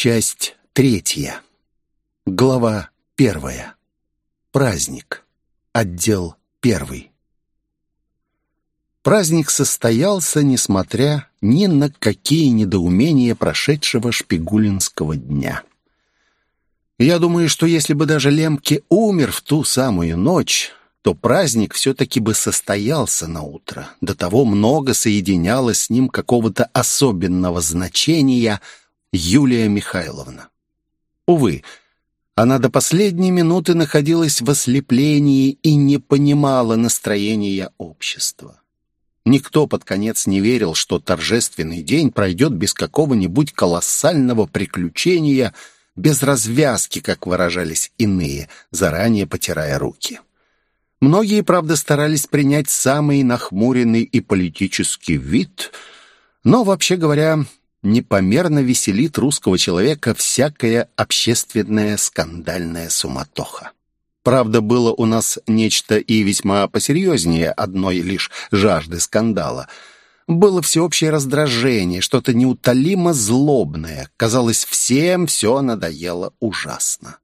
Часть третья. Глава первая. Праздник. Отдел первый. Праздник состоялся, несмотря ни на какие недоумения прошедшего шпигулинского дня. Я думаю, что если бы даже Лемке умер в ту самую ночь, то праздник все-таки бы состоялся на утро. До того много соединяло с ним какого-то особенного значения Юлия Михайловна. Увы, она до последней минуты находилась в ослеплении и не понимала настроения общества. Никто под конец не верил, что торжественный день пройдет без какого-нибудь колоссального приключения, без развязки, как выражались иные, заранее потирая руки. Многие, правда, старались принять самый нахмуренный и политический вид, но, вообще говоря, непомерно веселит русского человека всякая общественная скандальная суматоха. Правда, было у нас нечто и весьма посерьезнее одной лишь жажды скандала. Было всеобщее раздражение, что-то неутолимо злобное. Казалось, всем все надоело ужасно.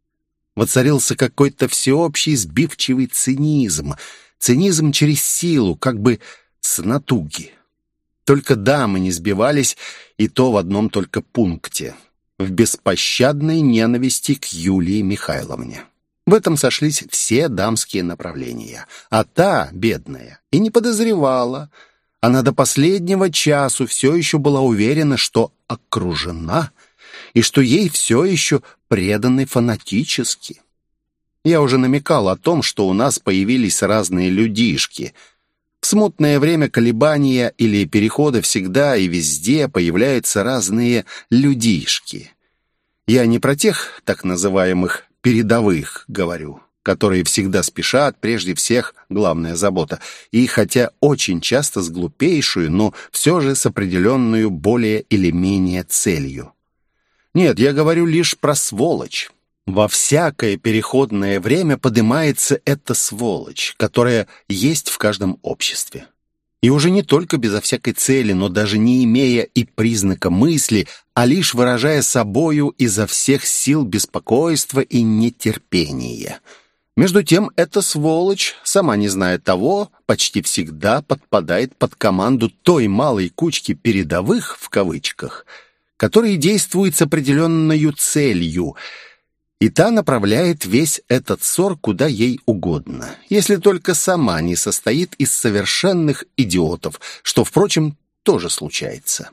Воцарился какой-то всеобщий сбивчивый цинизм. Цинизм через силу, как бы с натуги. Только дамы не сбивались, и то в одном только пункте. В беспощадной ненависти к Юлии Михайловне. В этом сошлись все дамские направления. А та, бедная, и не подозревала. Она до последнего часу все еще была уверена, что окружена и что ей все еще преданы фанатически. Я уже намекал о том, что у нас появились разные людишки. Смутное время колебания или перехода всегда и везде появляются разные людишки. Я не про тех так называемых «передовых» говорю, которые всегда спешат, прежде всех главная забота, и хотя очень часто с глупейшую, но все же с определенную более или менее целью. Нет, я говорю лишь про сволочь. Во всякое переходное время поднимается эта сволочь, которая есть в каждом обществе. И уже не только безо всякой цели, но даже не имея и признака мысли, а лишь выражая собою изо всех сил беспокойства и нетерпения. Между тем, эта сволочь, сама не зная того, почти всегда подпадает под команду той малой кучки «передовых» в кавычках – который действует с определенной целью, и та направляет весь этот ссор куда ей угодно, если только сама не состоит из совершенных идиотов, что, впрочем, тоже случается.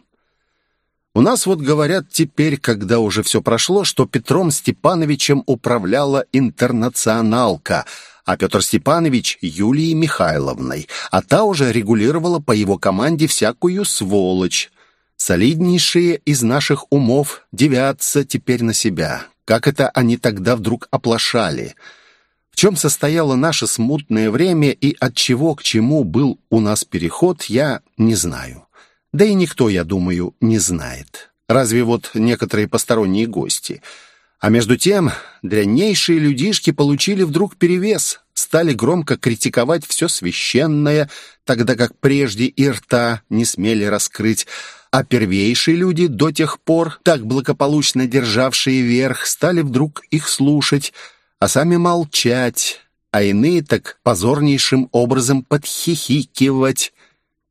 У нас вот говорят теперь, когда уже все прошло, что Петром Степановичем управляла интернационалка, а Петр Степанович — Юлией Михайловной, а та уже регулировала по его команде всякую сволочь, Солиднейшие из наших умов девятся теперь на себя. Как это они тогда вдруг оплошали? В чем состояло наше смутное время и от чего к чему был у нас переход, я не знаю. Да и никто, я думаю, не знает. Разве вот некоторые посторонние гости. А между тем, дряннейшие людишки получили вдруг перевес, стали громко критиковать все священное, тогда как прежде и рта не смели раскрыть, а первейшие люди, до тех пор так благополучно державшие верх, стали вдруг их слушать, а сами молчать, а иные так позорнейшим образом подхихикивать,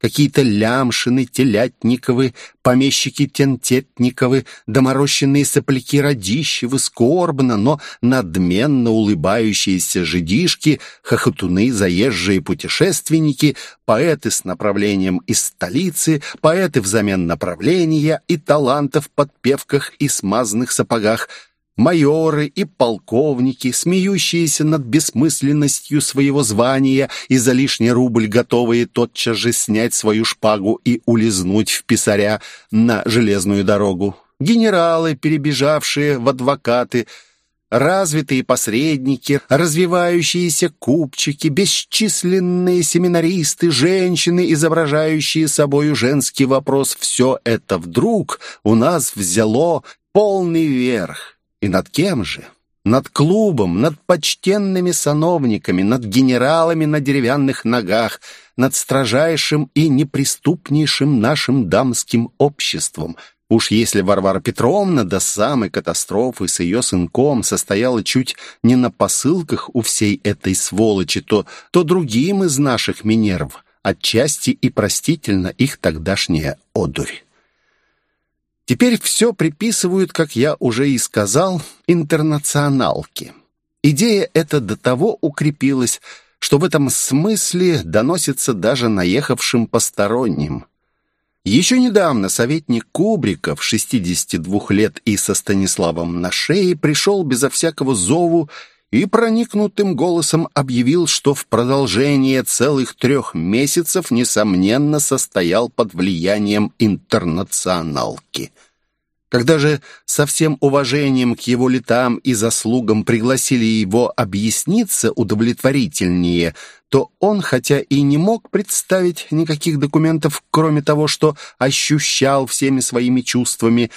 Какие-то лямшины, телятниковы, помещики тентетниковы, доморощенные сопляки Радищевы, скорбно, но надменно улыбающиеся жидишки, хохотуны, заезжие путешественники, поэты с направлением из столицы, поэты взамен направления и талантов в подпевках и смазанных сапогах – майоры и полковники, смеющиеся над бессмысленностью своего звания и за лишний рубль готовые тотчас же снять свою шпагу и улизнуть в писаря на железную дорогу, генералы, перебежавшие в адвокаты, развитые посредники, развивающиеся купчики, бесчисленные семинаристы, женщины, изображающие собою женский вопрос, все это вдруг у нас взяло полный верх. И над кем же? Над клубом, над почтенными сановниками, над генералами на деревянных ногах, над строжайшим и неприступнейшим нашим дамским обществом. Уж если Варвара Петровна до самой катастрофы с ее сынком состояла чуть не на посылках у всей этой сволочи, то, то другим из наших Минерв отчасти и простительно их тогдашняя одурь. Теперь все приписывают, как я уже и сказал, интернационалке. Идея эта до того укрепилась, что в этом смысле доносится даже наехавшим посторонним. Еще недавно советник Кубриков, 62 лет и со Станиславом на шее, пришел безо всякого зову и проникнутым голосом объявил, что в продолжение целых трех месяцев, несомненно, состоял под влиянием интернационалки. Когда же со всем уважением к его летам и заслугам пригласили его объясниться удовлетворительнее, то он, хотя и не мог представить никаких документов, кроме того, что ощущал всеми своими чувствами,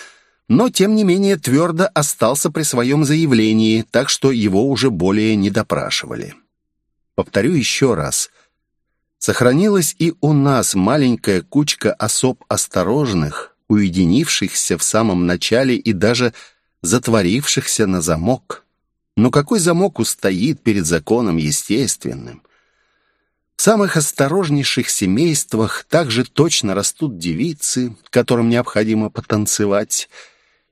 но, тем не менее, твердо остался при своем заявлении, так что его уже более не допрашивали. Повторю еще раз. Сохранилась и у нас маленькая кучка особ осторожных, уединившихся в самом начале и даже затворившихся на замок. Но какой замок устоит перед законом естественным? В самых осторожнейших семействах также точно растут девицы, которым необходимо потанцевать –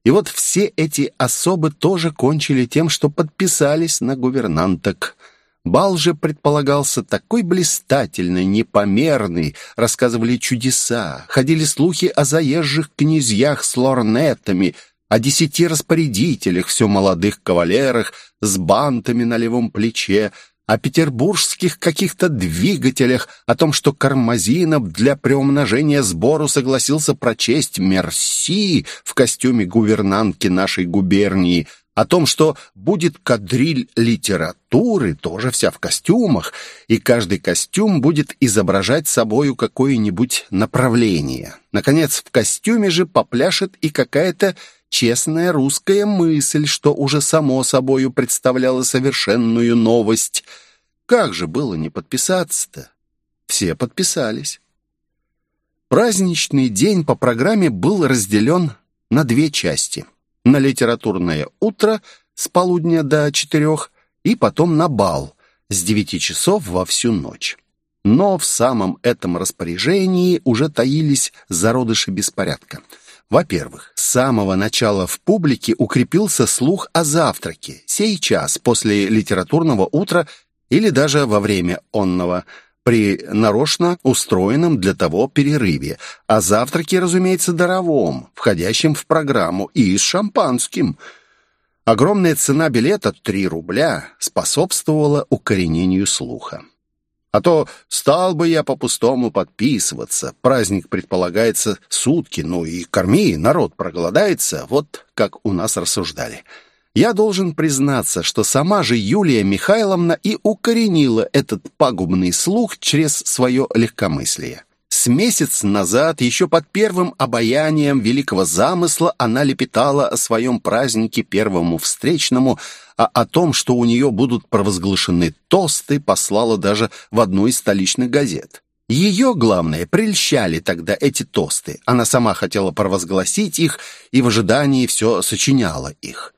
и вот все эти особы тоже кончили тем, что подписались на гувернанток. Бал же предполагался такой блистательный, непомерный, рассказывали чудеса, ходили слухи о заезжих князьях с лорнетами, о десяти распорядителях, все молодых кавалерах с бантами на левом плече, о петербургских каких-то двигателях, о том, что Кармазинов для приумножения сбору согласился прочесть «Мерси» в костюме гувернантки нашей губернии, о том, что будет кадриль литературы, тоже вся в костюмах, и каждый костюм будет изображать собою какое-нибудь направление. Наконец, в костюме же попляшет и какая-то честная русская мысль, что уже само собою представляло совершенную новость. Как же было не подписаться-то? Все подписались. Праздничный день по программе был разделен на две части. На литературное утро с полудня до четырех и потом на бал с девяти часов во всю ночь. Но в самом этом распоряжении уже таились зародыши беспорядка — во-первых, с самого начала в публике укрепился слух о завтраке, сейчас, после литературного утра или даже во время онного, при нарочно устроенном для того перерыве, о завтраке, разумеется, даровом, входящем в программу, и с шампанским. Огромная цена билета, 3 рубля, способствовала укоренению слуха. А то стал бы я по-пустому подписываться. Праздник предполагается сутки, ну и корми, народ проголодается, вот как у нас рассуждали. Я должен признаться, что сама же Юлия Михайловна и укоренила этот пагубный слух через свое легкомыслие. С месяц назад, еще под первым обаянием великого замысла, она лепетала о своем празднике первому встречному, а о том, что у нее будут провозглашены тосты, послала даже в одну из столичных газет. Ее, главное, прельщали тогда эти тосты. Она сама хотела провозгласить их и в ожидании все сочиняла их.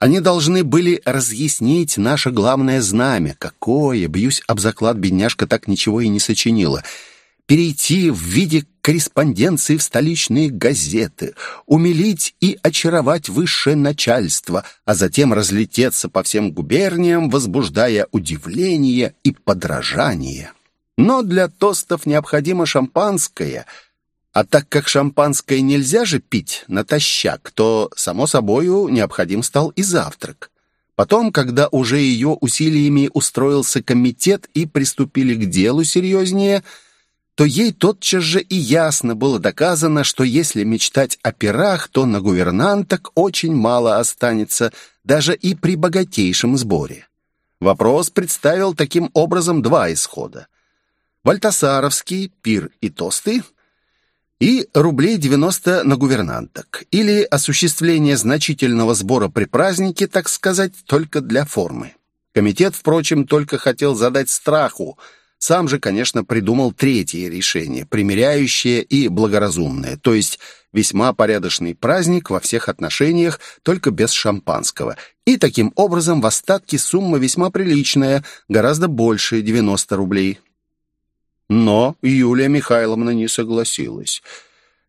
Они должны были разъяснить наше главное знамя. Какое, бьюсь об заклад, бедняжка так ничего и не сочинила — перейти в виде корреспонденции в столичные газеты, умилить и очаровать высшее начальство, а затем разлететься по всем губерниям, возбуждая удивление и подражание. Но для тостов необходимо шампанское, а так как шампанское нельзя же пить натощак, то, само собою, необходим стал и завтрак. Потом, когда уже ее усилиями устроился комитет и приступили к делу серьезнее – то ей тотчас же и ясно было доказано, что если мечтать о пирах, то на гувернанток очень мало останется, даже и при богатейшем сборе. Вопрос представил таким образом два исхода. Вальтасаровский, пир и тосты, и рублей 90 на гувернанток, или осуществление значительного сбора при празднике, так сказать, только для формы. Комитет, впрочем, только хотел задать страху – сам же, конечно, придумал третье решение, примиряющее и благоразумное, то есть Весьма порядочный праздник во всех отношениях, только без шампанского. И таким образом в остатке сумма весьма приличная, гораздо больше 90 рублей. Но Юлия Михайловна не согласилась.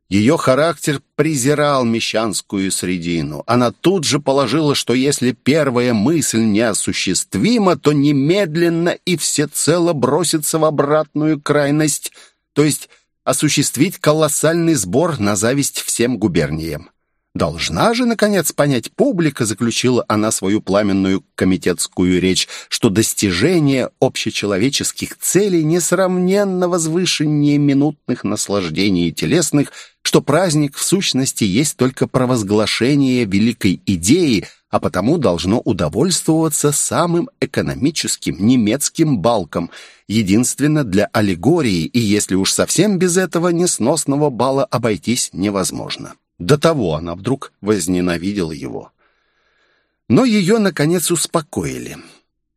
Ее характер презирал мещанскую средину. Она тут же положила, что если первая мысль неосуществима, то немедленно и всецело бросится в обратную крайность, то есть осуществить колоссальный сбор на зависть всем губерниям. Должна же, наконец, понять публика, заключила она свою пламенную комитетскую речь, что достижение общечеловеческих целей несравненно возвышеннее минутных наслаждений телесных, что праздник в сущности есть только провозглашение великой идеи, а потому должно удовольствоваться самым экономическим немецким балком, единственно для аллегории, и если уж совсем без этого несносного бала обойтись невозможно. До того она вдруг возненавидела его. Но ее, наконец, успокоили.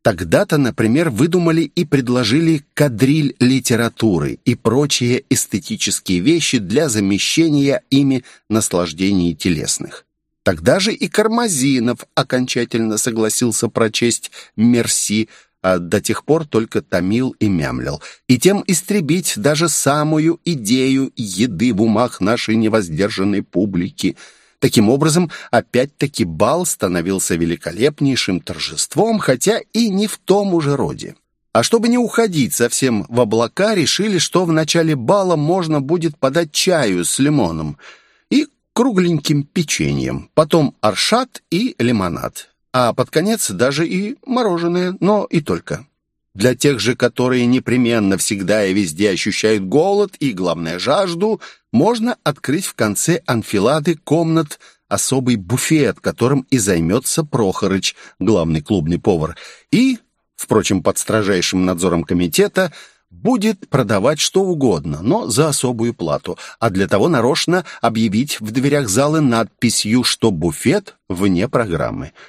Тогда-то, например, выдумали и предложили кадриль литературы и прочие эстетические вещи для замещения ими наслаждений телесных. Тогда же и Кармазинов окончательно согласился прочесть «Мерси», а до тех пор только томил и мямлил, и тем истребить даже самую идею еды в умах нашей невоздержанной публики. Таким образом, опять-таки бал становился великолепнейшим торжеством, хотя и не в том уже роде. А чтобы не уходить совсем в облака, решили, что в начале бала можно будет подать чаю с лимоном и кругленьким печеньем, потом аршат и лимонад а под конец даже и мороженое, но и только. Для тех же, которые непременно всегда и везде ощущают голод и, главное, жажду, можно открыть в конце анфилады комнат особый буфет, которым и займется Прохорыч, главный клубный повар, и, впрочем, под строжайшим надзором комитета, будет продавать что угодно, но за особую плату, а для того нарочно объявить в дверях залы надписью, что буфет вне программы –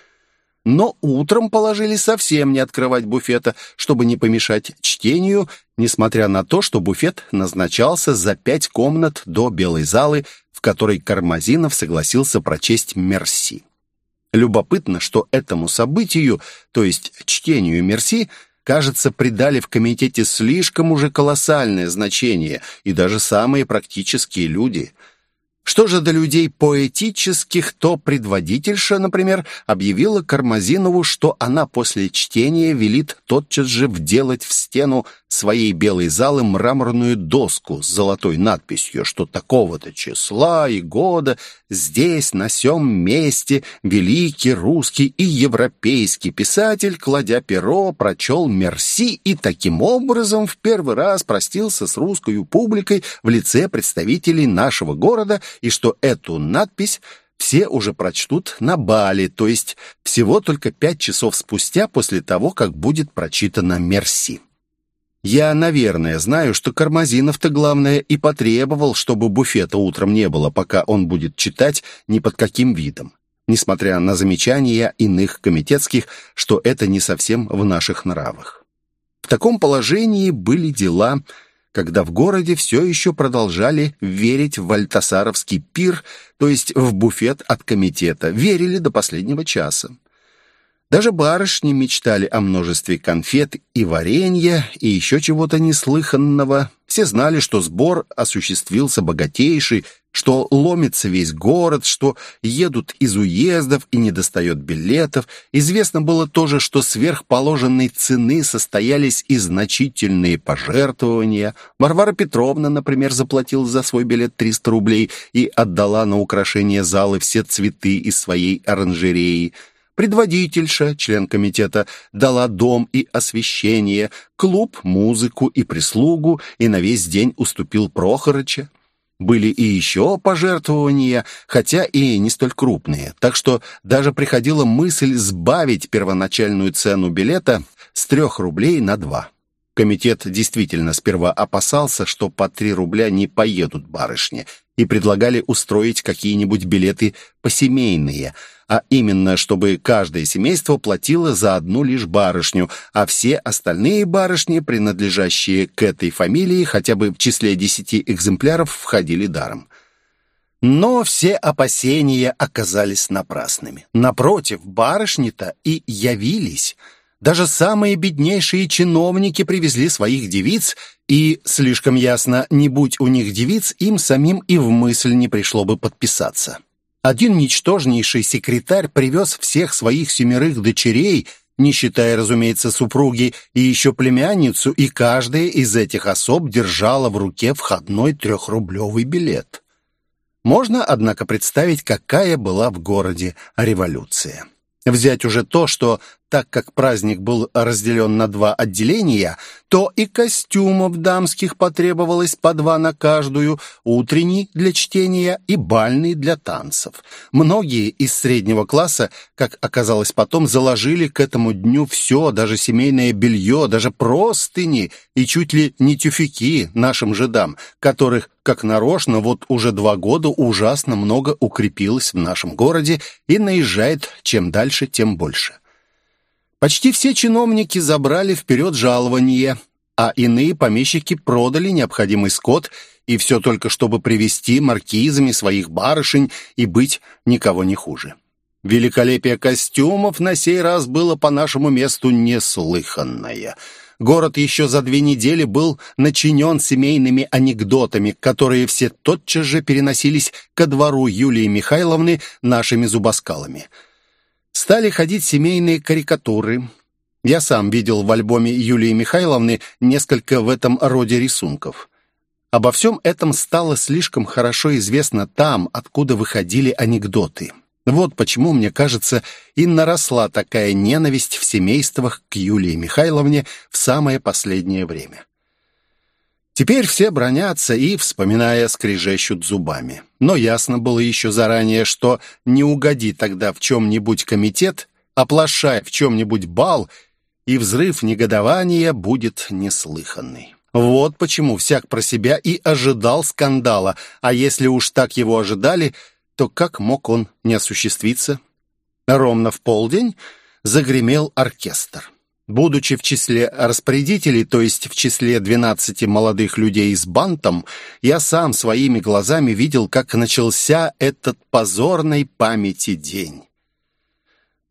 но утром положили совсем не открывать буфета, чтобы не помешать чтению, несмотря на то, что буфет назначался за пять комнат до белой залы, в которой Кармазинов согласился прочесть «Мерси». Любопытно, что этому событию, то есть чтению «Мерси», кажется, придали в комитете слишком уже колоссальное значение, и даже самые практические люди – что же до людей поэтических, то предводительша, например, объявила Кармазинову, что она после чтения велит тотчас же вделать в стену своей белой залы мраморную доску с золотой надписью, что такого-то числа и года здесь, на сём месте, великий русский и европейский писатель, кладя перо, прочел «Мерси» и таким образом в первый раз простился с русской публикой в лице представителей нашего города и что эту надпись все уже прочтут на бале, то есть всего только пять часов спустя после того, как будет прочитано «Мерси». Я, наверное, знаю, что Кармазинов-то, главное, и потребовал, чтобы буфета утром не было, пока он будет читать ни под каким видом, несмотря на замечания иных комитетских, что это не совсем в наших нравах. В таком положении были дела когда в городе все еще продолжали верить в Вальтасаровский пир, то есть в буфет от комитета, верили до последнего часа. Даже барышни мечтали о множестве конфет и варенья, и еще чего-то неслыханного. Все знали, что сбор осуществился богатейший, что ломится весь город, что едут из уездов и недостает билетов. Известно было тоже, что сверхположенной цены состоялись и значительные пожертвования. Варвара Петровна, например, заплатила за свой билет 300 рублей и отдала на украшение залы все цветы из своей оранжереи. Предводительша, член комитета, дала дом и освещение, клуб, музыку и прислугу и на весь день уступил Прохорыча. Были и еще пожертвования, хотя и не столь крупные, так что даже приходила мысль сбавить первоначальную цену билета с трех рублей на два. Комитет действительно сперва опасался, что по три рубля не поедут барышни, и предлагали устроить какие-нибудь билеты посемейные – а именно, чтобы каждое семейство платило за одну лишь барышню, а все остальные барышни, принадлежащие к этой фамилии, хотя бы в числе десяти экземпляров, входили даром. Но все опасения оказались напрасными. Напротив, барышни-то и явились. Даже самые беднейшие чиновники привезли своих девиц, и, слишком ясно, не будь у них девиц, им самим и в мысль не пришло бы подписаться. Один ничтожнейший секретарь привез всех своих семерых дочерей, не считая, разумеется, супруги, и еще племянницу, и каждая из этих особ держала в руке входной трехрублевый билет. Можно, однако, представить, какая была в городе революция. Взять уже то, что так как праздник был разделен на два отделения, то и костюмов дамских потребовалось по два на каждую, утренний для чтения и бальный для танцев. Многие из среднего класса, как оказалось потом, заложили к этому дню все, даже семейное белье, даже простыни и чуть ли не тюфяки нашим жидам, которых, как нарочно, вот уже два года ужасно много укрепилось в нашем городе и наезжает чем дальше, тем больше. Почти все чиновники забрали вперед жалование, а иные помещики продали необходимый скот, и все только чтобы привести маркизами своих барышень и быть никого не хуже. Великолепие костюмов на сей раз было по нашему месту неслыханное. Город еще за две недели был начинен семейными анекдотами, которые все тотчас же переносились ко двору Юлии Михайловны нашими зубоскалами – Стали ходить семейные карикатуры. Я сам видел в альбоме Юлии Михайловны несколько в этом роде рисунков. Обо всем этом стало слишком хорошо известно там, откуда выходили анекдоты. Вот почему, мне кажется, и наросла такая ненависть в семействах к Юлии Михайловне в самое последнее время. Теперь все бронятся и, вспоминая, скрежещут зубами. Но ясно было еще заранее, что не угоди тогда в чем-нибудь комитет, оплошай в чем-нибудь бал, и взрыв негодования будет неслыханный. Вот почему всяк про себя и ожидал скандала, а если уж так его ожидали, то как мог он не осуществиться? Ровно в полдень загремел оркестр. Будучи в числе распорядителей, то есть в числе 12 молодых людей с бантом, я сам своими глазами видел, как начался этот позорной памяти день.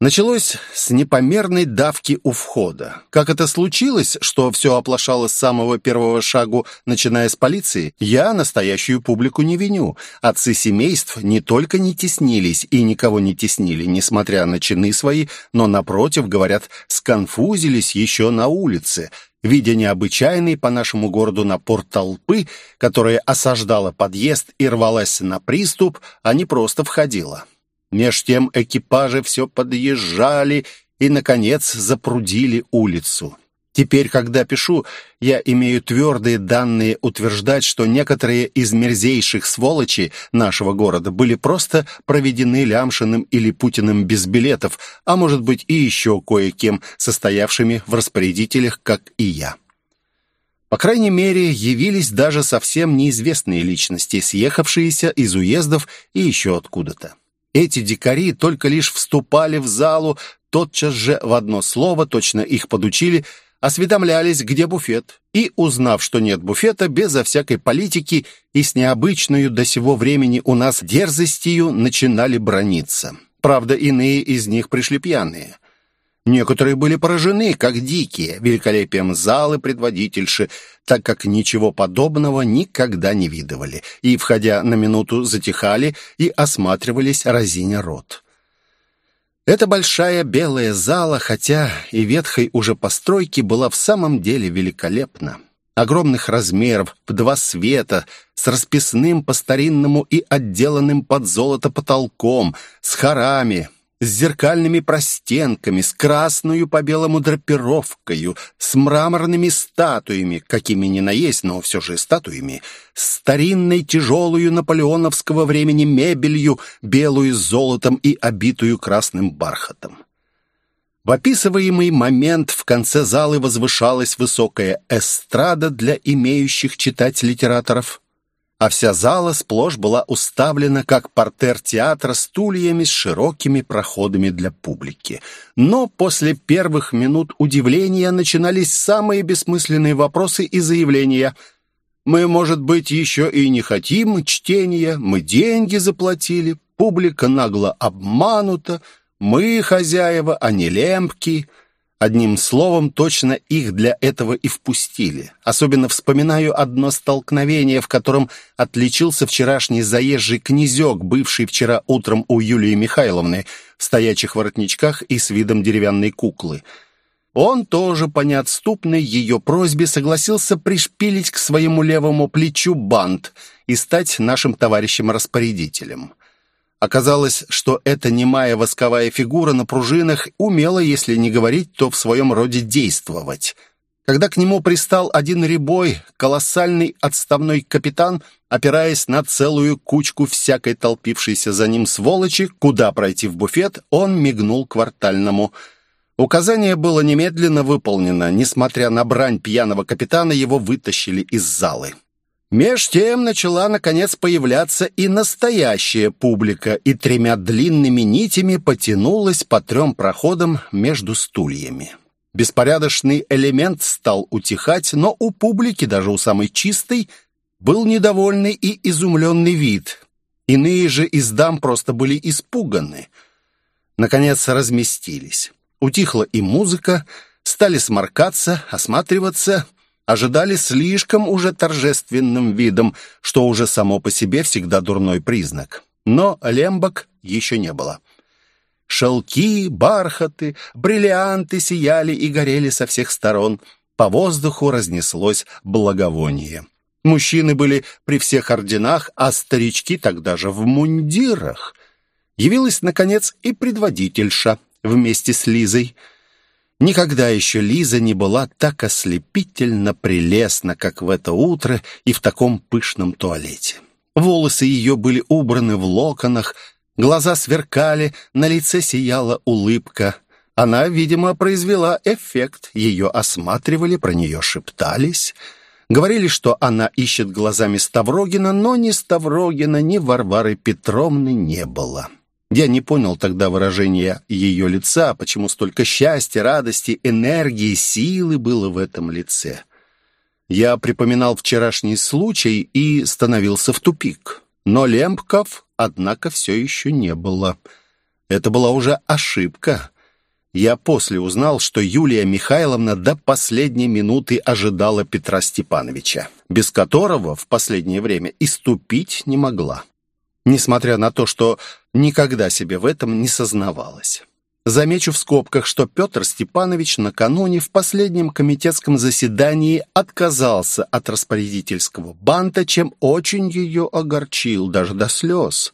Началось с непомерной давки у входа. Как это случилось, что все оплошало с самого первого шагу, начиная с полиции, я настоящую публику не виню. Отцы семейств не только не теснились и никого не теснили, несмотря на чины свои, но, напротив, говорят, сконфузились еще на улице, видя необычайный по нашему городу напор толпы, которая осаждала подъезд и рвалась на приступ, а не просто входила. Меж тем экипажи все подъезжали и, наконец, запрудили улицу. Теперь, когда пишу, я имею твердые данные утверждать, что некоторые из мерзейших сволочей нашего города были просто проведены Лямшиным или Путиным без билетов, а может быть и еще кое-кем, состоявшими в распорядителях, как и я. По крайней мере, явились даже совсем неизвестные личности, съехавшиеся из уездов и еще откуда-то. Эти дикари только лишь вступали в залу, тотчас же в одно слово, точно их подучили, осведомлялись, где буфет, и, узнав, что нет буфета, безо всякой политики и с необычной до сего времени у нас дерзостью начинали брониться. Правда, иные из них пришли пьяные. Некоторые были поражены, как дикие, великолепием залы предводительши, так как ничего подобного никогда не видывали, и, входя на минуту, затихали и осматривались разиня рот. Эта большая белая зала, хотя и ветхой уже постройки, была в самом деле великолепна. Огромных размеров, в два света, с расписным по-старинному и отделанным под золото потолком, с хорами, с зеркальными простенками, с красную по белому драпировкою, с мраморными статуями, какими ни наесть, но все же статуями, старинной тяжелую наполеоновского времени мебелью, белую с золотом и обитую красным бархатом. В описываемый момент в конце залы возвышалась высокая эстрада для имеющих читать литераторов а вся зала сплошь была уставлена, как портер театра, стульями с широкими проходами для публики. Но после первых минут удивления начинались самые бессмысленные вопросы и заявления. Мы, может быть, еще и не хотим чтения, мы деньги заплатили, публика нагло обманута, мы хозяева, а не лемпки». Одним словом, точно их для этого и впустили. Особенно вспоминаю одно столкновение, в котором отличился вчерашний заезжий князек, бывший вчера утром у Юлии Михайловны, в стоячих воротничках и с видом деревянной куклы. Он тоже по неотступной ее просьбе согласился пришпилить к своему левому плечу бант и стать нашим товарищем-распорядителем. Оказалось, что эта немая восковая фигура на пружинах умела, если не говорить, то в своем роде действовать. Когда к нему пристал один ребой, колоссальный отставной капитан, опираясь на целую кучку всякой толпившейся за ним сволочи, куда пройти в буфет, он мигнул квартальному. Указание было немедленно выполнено. Несмотря на брань пьяного капитана, его вытащили из залы. Меж тем начала, наконец, появляться и настоящая публика, и тремя длинными нитями потянулась по трем проходам между стульями. Беспорядочный элемент стал утихать, но у публики, даже у самой чистой, был недовольный и изумленный вид. Иные же из дам просто были испуганы. Наконец разместились. Утихла и музыка, стали сморкаться, осматриваться — ожидали слишком уже торжественным видом, что уже само по себе всегда дурной признак. Но лембок еще не было. Шелки, бархаты, бриллианты сияли и горели со всех сторон. По воздуху разнеслось благовоние. Мужчины были при всех орденах, а старички тогда же в мундирах. Явилась, наконец, и предводительша вместе с Лизой — Никогда еще Лиза не была так ослепительно прелестна, как в это утро и в таком пышном туалете. Волосы ее были убраны в локонах, глаза сверкали, на лице сияла улыбка. Она, видимо, произвела эффект. Ее осматривали, про нее шептались. Говорили, что она ищет глазами Ставрогина, но ни Ставрогина, ни Варвары Петровны не было. Я не понял тогда выражения ее лица, почему столько счастья, радости, энергии, силы было в этом лице. Я припоминал вчерашний случай и становился в тупик. Но Лемпков, однако, все еще не было. Это была уже ошибка. Я после узнал, что Юлия Михайловна до последней минуты ожидала Петра Степановича, без которого в последнее время и ступить не могла несмотря на то, что никогда себе в этом не сознавалась. Замечу в скобках, что Петр Степанович накануне в последнем комитетском заседании отказался от распорядительского банта, чем очень ее огорчил, даже до слез.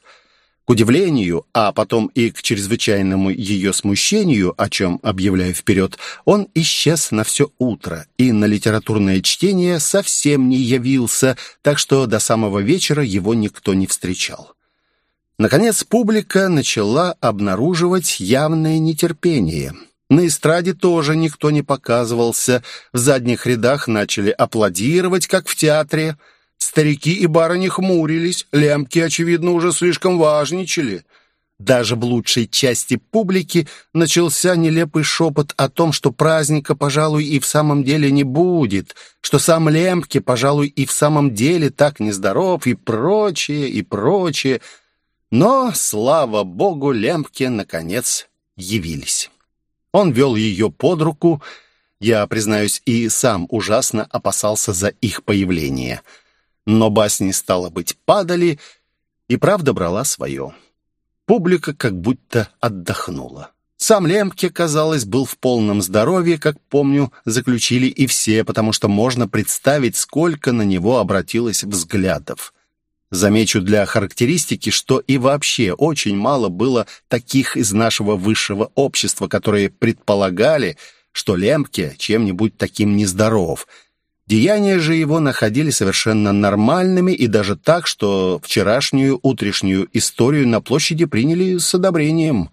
К удивлению, а потом и к чрезвычайному ее смущению, о чем объявляю вперед, он исчез на все утро и на литературное чтение совсем не явился, так что до самого вечера его никто не встречал. Наконец, публика начала обнаруживать явное нетерпение. На эстраде тоже никто не показывался. В задних рядах начали аплодировать, как в театре. Старики и барыни хмурились, лямки, очевидно, уже слишком важничали. Даже в лучшей части публики начался нелепый шепот о том, что праздника, пожалуй, и в самом деле не будет, что сам Лемке, пожалуй, и в самом деле так нездоров, и прочее, и прочее — но, слава богу, лемпки, наконец, явились. Он вел ее под руку. Я, признаюсь, и сам ужасно опасался за их появление. Но басни, стало быть, падали, и правда брала свое. Публика как будто отдохнула. Сам Лемке, казалось, был в полном здоровье, как помню, заключили и все, потому что можно представить, сколько на него обратилось взглядов. Замечу для характеристики, что и вообще очень мало было таких из нашего высшего общества, которые предполагали, что Лемке чем-нибудь таким нездоров. Деяния же его находили совершенно нормальными и даже так, что вчерашнюю утрешнюю историю на площади приняли с одобрением.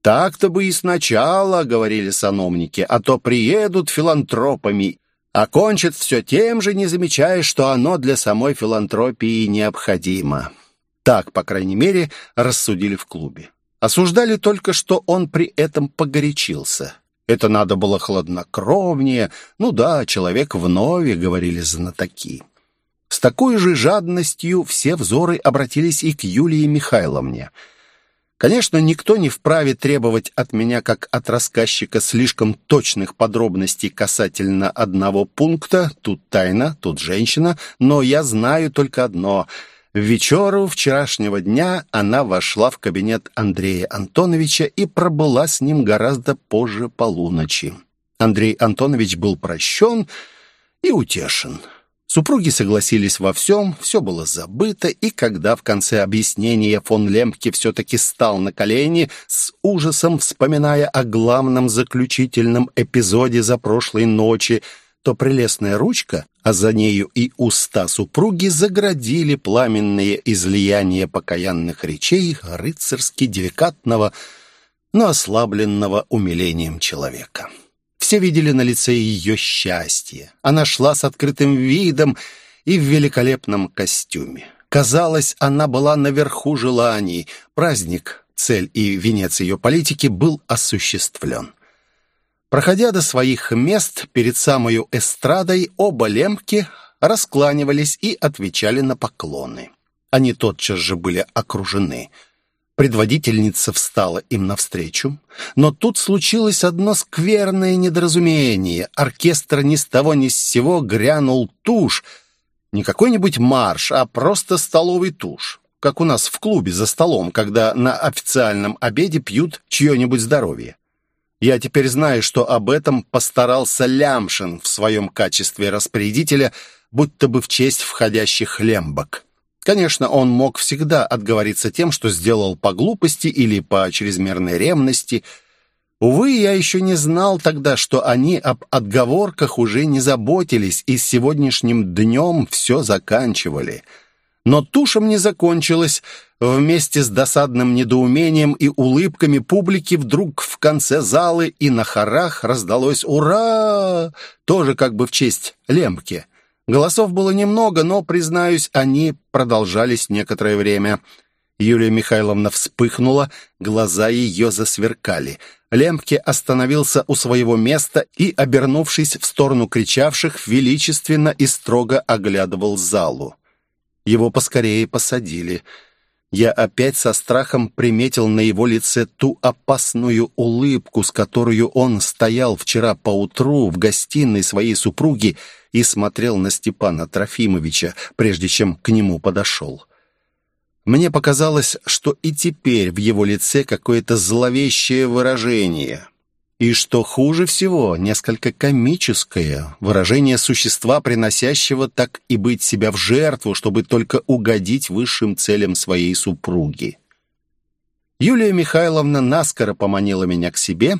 «Так-то бы и сначала», — говорили сановники, «а то приедут филантропами окончит все тем же, не замечая, что оно для самой филантропии необходимо. Так, по крайней мере, рассудили в клубе. Осуждали только, что он при этом погорячился. Это надо было хладнокровнее. Ну да, человек вновь, говорили знатоки. С такой же жадностью все взоры обратились и к Юлии Михайловне — Конечно, никто не вправе требовать от меня, как от рассказчика, слишком точных подробностей касательно одного пункта. Тут тайна, тут женщина, но я знаю только одно. В вечеру вчерашнего дня она вошла в кабинет Андрея Антоновича и пробыла с ним гораздо позже полуночи. Андрей Антонович был прощен и утешен. Супруги согласились во всем, все было забыто, и когда в конце объяснения фон Лемпке все-таки стал на колени, с ужасом вспоминая о главном заключительном эпизоде за прошлой ночи, то прелестная ручка, а за нею и уста супруги заградили пламенные излияния покаянных речей рыцарски деликатного, но ослабленного умилением человека. Все видели на лице ее счастье. Она шла с открытым видом и в великолепном костюме. Казалось, она была наверху желаний. Праздник, цель и венец ее политики был осуществлен. Проходя до своих мест перед самой эстрадой, оба лемки раскланивались и отвечали на поклоны. Они тотчас же были окружены – Предводительница встала им навстречу, но тут случилось одно скверное недоразумение. Оркестр ни с того ни с сего грянул тушь. Не какой-нибудь марш, а просто столовый тушь, как у нас в клубе за столом, когда на официальном обеде пьют чье-нибудь здоровье. Я теперь знаю, что об этом постарался Лямшин в своем качестве распорядителя, будто бы в честь входящих лембок. Конечно, он мог всегда отговориться тем, что сделал по глупости или по чрезмерной ревности. Увы, я еще не знал тогда, что они об отговорках уже не заботились и с сегодняшним днем все заканчивали. Но тушем не закончилось. Вместе с досадным недоумением и улыбками публики вдруг в конце залы и на хорах раздалось «Ура!» Тоже как бы в честь Лемпки. Голосов было немного, но, признаюсь, они продолжались некоторое время. Юлия Михайловна вспыхнула, глаза ее засверкали. Лемпке остановился у своего места и, обернувшись в сторону кричавших, величественно и строго оглядывал залу. Его поскорее посадили — я опять со страхом приметил на его лице ту опасную улыбку, с которой он стоял вчера поутру в гостиной своей супруги и смотрел на Степана Трофимовича, прежде чем к нему подошел. Мне показалось, что и теперь в его лице какое-то зловещее выражение. И что хуже всего, несколько комическое выражение существа, приносящего так и быть себя в жертву, чтобы только угодить высшим целям своей супруги. Юлия Михайловна наскоро поманила меня к себе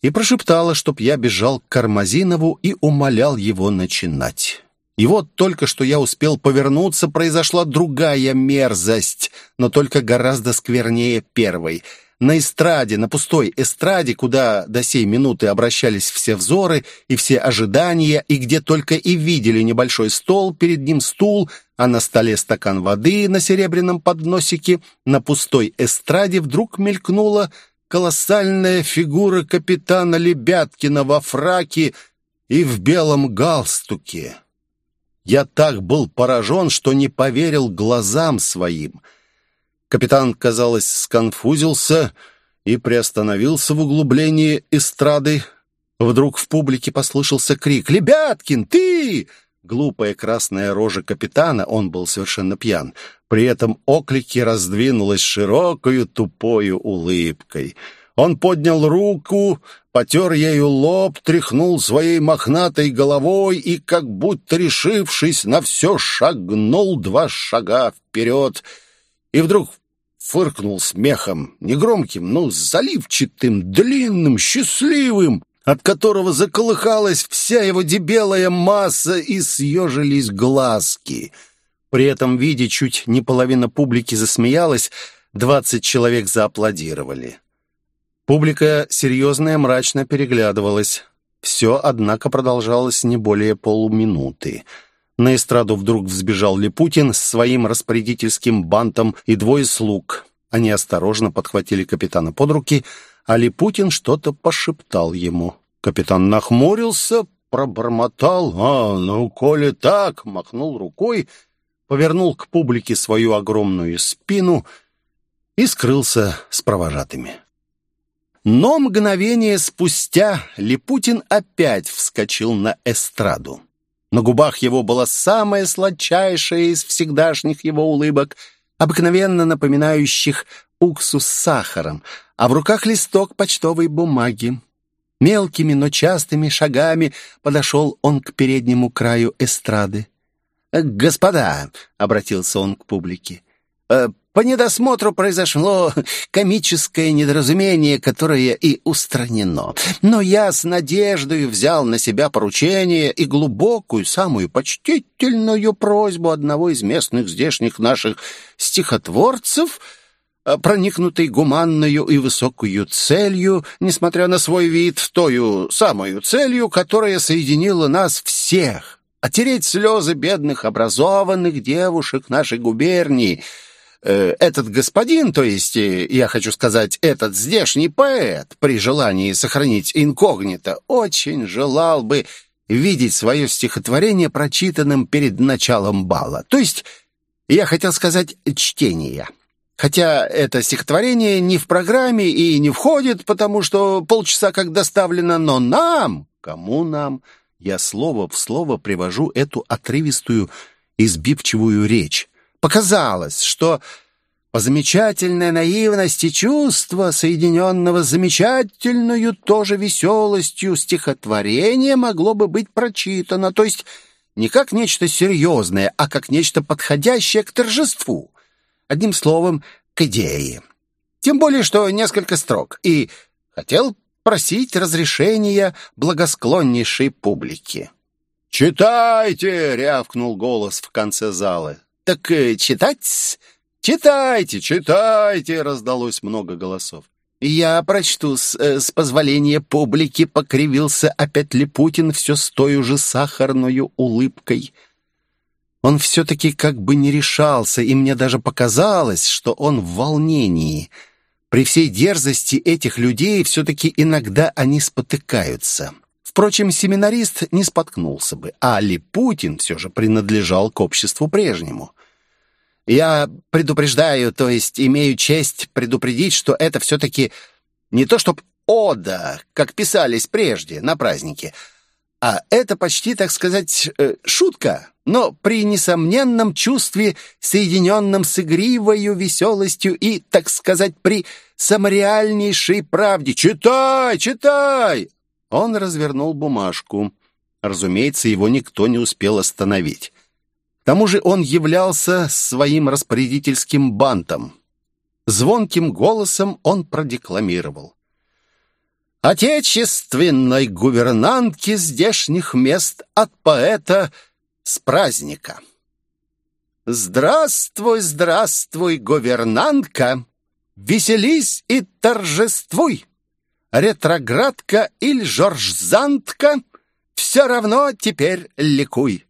и прошептала, чтоб я бежал к Кармазинову и умолял его начинать. И вот только что я успел повернуться, произошла другая мерзость, но только гораздо сквернее первой — на эстраде, на пустой эстраде, куда до сей минуты обращались все взоры и все ожидания, и где только и видели небольшой стол, перед ним стул, а на столе стакан воды на серебряном подносике, на пустой эстраде вдруг мелькнула колоссальная фигура капитана Лебяткина во фраке и в белом галстуке. Я так был поражен, что не поверил глазам своим — Капитан, казалось, сконфузился и приостановился в углублении эстрады. Вдруг в публике послышался крик «Лебяткин, ты!» Глупая красная рожа капитана, он был совершенно пьян. При этом оклики раздвинулась широкою тупою улыбкой. Он поднял руку, потер ею лоб, тряхнул своей мохнатой головой и, как будто решившись на все, шагнул два шага вперед — и вдруг фыркнул смехом, негромким, но заливчатым, длинным, счастливым, от которого заколыхалась вся его дебелая масса и съежились глазки. При этом виде чуть не половина публики засмеялась, двадцать человек зааплодировали. Публика серьезная мрачно переглядывалась. Все, однако, продолжалось не более полуминуты. На эстраду вдруг взбежал Липутин с своим распорядительским бантом и двое слуг. Они осторожно подхватили капитана под руки, а Липутин что-то пошептал ему. Капитан нахмурился, пробормотал, «А, ну, коли так!» махнул рукой повернул к публике свою огромную спину и скрылся с провожатыми. Но мгновение спустя Липутин опять вскочил на эстраду. На губах его была самая сладчайшая из всегдашних его улыбок, обыкновенно напоминающих уксус с сахаром, а в руках листок почтовой бумаги. Мелкими, но частыми шагами подошел он к переднему краю эстрады. «Господа», — обратился он к публике, «э, по недосмотру произошло комическое недоразумение, которое и устранено. Но я с надеждой взял на себя поручение и глубокую, самую почтительную просьбу одного из местных здешних наших стихотворцев — проникнутый гуманную и высокую целью, несмотря на свой вид, тою самую целью, которая соединила нас всех, отереть слезы бедных образованных девушек нашей губернии. Э, этот господин, то есть, э, я хочу сказать, этот здешний поэт, при желании сохранить инкогнито, очень желал бы видеть свое стихотворение прочитанным перед началом бала. То есть, я хотел сказать, чтения. Хотя это стихотворение не в программе и не входит, потому что полчаса как доставлено, но нам, кому нам, я слово в слово привожу эту отрывистую, избивчивую речь. Показалось, что по замечательной наивности чувства, соединенного с замечательную тоже веселостью, стихотворение могло бы быть прочитано, то есть не как нечто серьезное, а как нечто подходящее к торжеству. Одним словом, к идее. Тем более, что несколько строк. И хотел просить разрешения благосклоннейшей публики. «Читайте!» — рявкнул голос в конце зала. «Так э, читать?» «Читайте, читайте!» — раздалось много голосов. «Я прочту с, э, с позволения публики», — покривился опять Липутин все с той же сахарной улыбкой. Он все-таки как бы не решался, и мне даже показалось, что он в волнении. При всей дерзости этих людей все-таки иногда они спотыкаются. Впрочем, семинарист не споткнулся бы, а Липутин все же принадлежал к обществу прежнему. Я предупреждаю, то есть имею честь предупредить, что это все-таки не то чтоб ода, как писались прежде на празднике, а это почти, так сказать, э, шутка, но при несомненном чувстве, соединенном с игривою веселостью и, так сказать, при самореальнейшей правде. «Читай, читай!» Он развернул бумажку. Разумеется, его никто не успел остановить. Тому же он являлся своим распорядительским бантом. Звонким голосом он продекламировал. «Отечественной гувернантки здешних мест от поэта с праздника. Здравствуй, здравствуй, гувернантка, веселись и торжествуй. Ретроградка или жоржзантка, все равно теперь ликуй.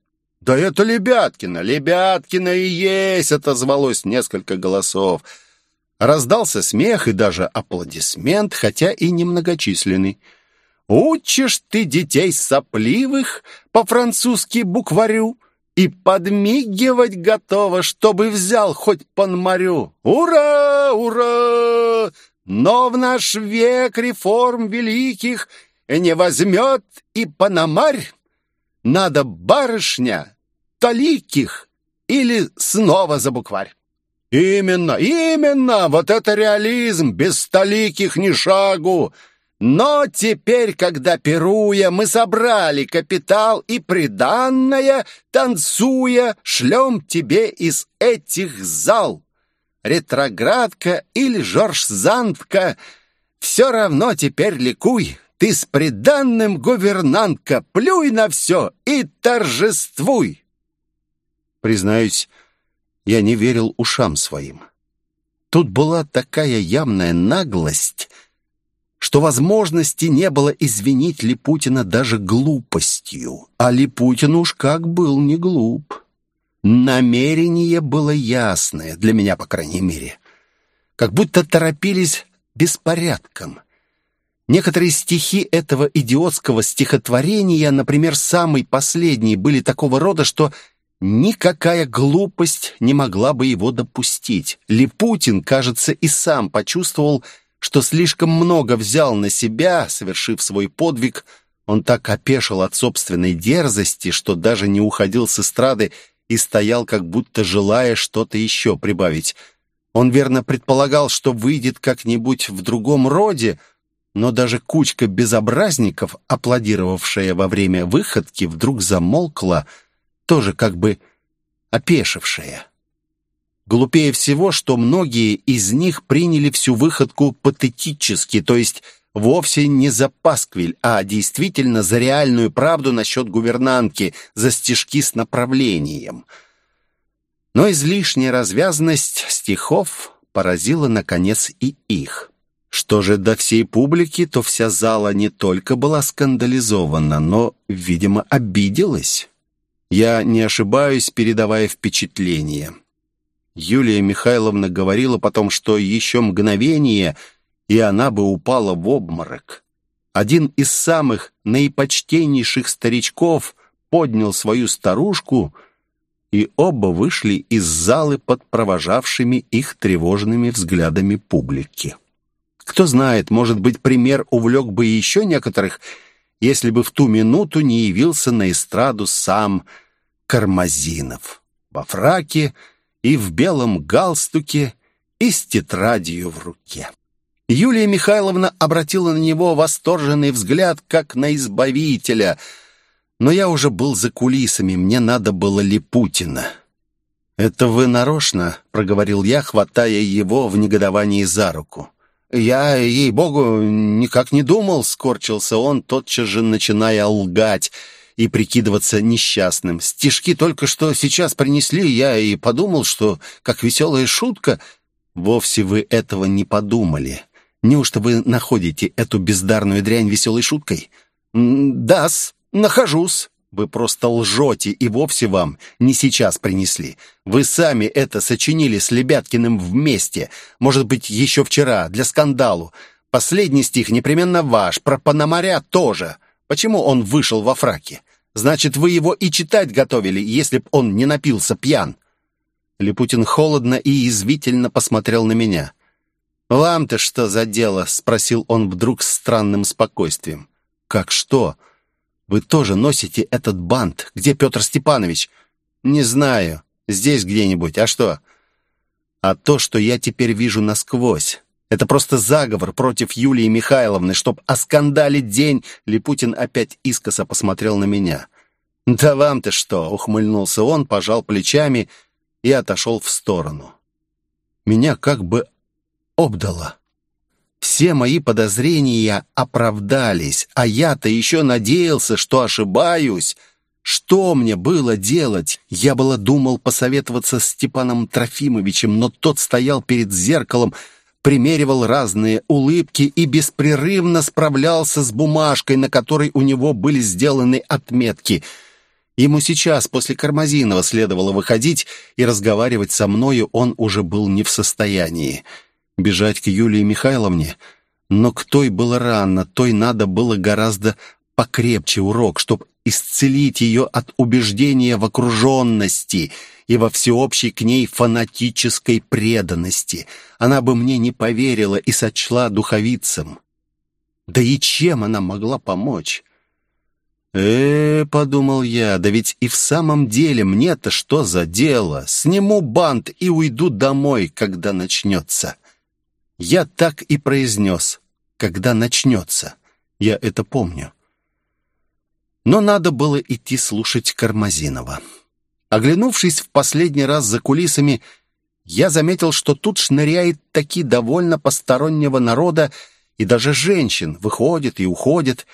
«Да это Лебяткина! Лебяткина и есть!» — отозвалось несколько голосов. Раздался смех и даже аплодисмент, хотя и немногочисленный. Учишь ты детей сопливых по-французски букварю и подмигивать готова, чтобы взял хоть панмарю. Ура! Ура! Но в наш век реформ великих не возьмет и панамарь. Надо барышня, таликих или снова за букварь. Именно, именно, вот это реализм, без таликих ни шагу. Но теперь, когда пируя, мы собрали капитал и приданное, танцуя, шлем тебе из этих зал. Ретроградка или Жорж-Зантка, все равно теперь ликуй. Ты с приданным гувернантка, плюй на все и торжествуй. Признаюсь, я не верил ушам своим. Тут была такая явная наглость — что возможности не было извинить Липутина даже глупостью. А Липутин уж как был не глуп. Намерение было ясное, для меня, по крайней мере. Как будто торопились беспорядком. Некоторые стихи этого идиотского стихотворения, например, самый последний, были такого рода, что Никакая глупость не могла бы его допустить. Липутин, кажется, и сам почувствовал, что слишком много взял на себя, совершив свой подвиг. Он так опешил от собственной дерзости, что даже не уходил с эстрады и стоял, как будто желая что-то еще прибавить. Он верно предполагал, что выйдет как-нибудь в другом роде, но даже кучка безобразников, аплодировавшая во время выходки, вдруг замолкла, тоже как бы опешившая. Глупее всего, что многие из них приняли всю выходку патетически, то есть вовсе не за пасквиль, а действительно за реальную правду насчет гувернантки, за стишки с направлением. Но излишняя развязность стихов поразила, наконец, и их. Что же до всей публики, то вся зала не только была скандализована, но, видимо, обиделась. Я не ошибаюсь, передавая впечатление. Юлия Михайловна говорила потом, что еще мгновение, и она бы упала в обморок. Один из самых наипочтеннейших старичков поднял свою старушку, и оба вышли из залы под провожавшими их тревожными взглядами публики. Кто знает, может быть, пример увлек бы еще некоторых, если бы в ту минуту не явился на эстраду сам Кармазинов во фраке и в белом галстуке и с тетрадью в руке. Юлия Михайловна обратила на него восторженный взгляд, как на избавителя, но я уже был за кулисами, мне надо было Липутина. «Это вы нарочно?» — проговорил я, хватая его в негодовании за руку. «Я, ей-богу, никак не думал», — скорчился он, тотчас же начиная лгать и прикидываться несчастным. «Стишки только что сейчас принесли, я и подумал, что, как веселая шутка...» «Вовсе вы этого не подумали. Неужто вы находите эту бездарную дрянь веселой шуткой?» «Да-с, нахожусь». Вы просто лжете, и вовсе вам не сейчас принесли. Вы сами это сочинили с Лебяткиным вместе. Может быть, еще вчера, для скандалу. Последний стих непременно ваш, про Пономаря тоже. Почему он вышел во фраке? Значит, вы его и читать готовили, если б он не напился пьян». Лепутин холодно и извительно посмотрел на меня. «Вам-то что за дело?» — спросил он вдруг с странным спокойствием. «Как что?» Вы тоже носите этот бант. Где Петр Степанович? Не знаю. Здесь где-нибудь. А что? А то, что я теперь вижу насквозь. Это просто заговор против Юлии Михайловны, чтоб оскандалить день. Липутин опять искоса посмотрел на меня. «Да вам-то что?» — ухмыльнулся он, пожал плечами и отошел в сторону. Меня как бы обдало. Все мои подозрения оправдались, а я-то еще надеялся, что ошибаюсь. Что мне было делать? Я было думал посоветоваться с Степаном Трофимовичем, но тот стоял перед зеркалом, примеривал разные улыбки и беспрерывно справлялся с бумажкой, на которой у него были сделаны отметки. Ему сейчас, после Кармазинова, следовало выходить, и разговаривать со мною он уже был не в состоянии. Бежать к Юлии Михайловне? Но к той было рано, той надо было гораздо покрепче урок, чтобы исцелить ее от убеждения в окруженности и во всеобщей к ней фанатической преданности. Она бы мне не поверила и сочла духовицем. Да и чем она могла помочь? «Э, — подумал я, — да ведь и в самом деле мне-то что за дело? Сниму бант и уйду домой, когда начнется». Я так и произнес, когда начнется. Я это помню. Но надо было идти слушать Кармазинова. Оглянувшись в последний раз за кулисами, я заметил, что тут шныряет таки довольно постороннего народа, и даже женщин выходит и уходит.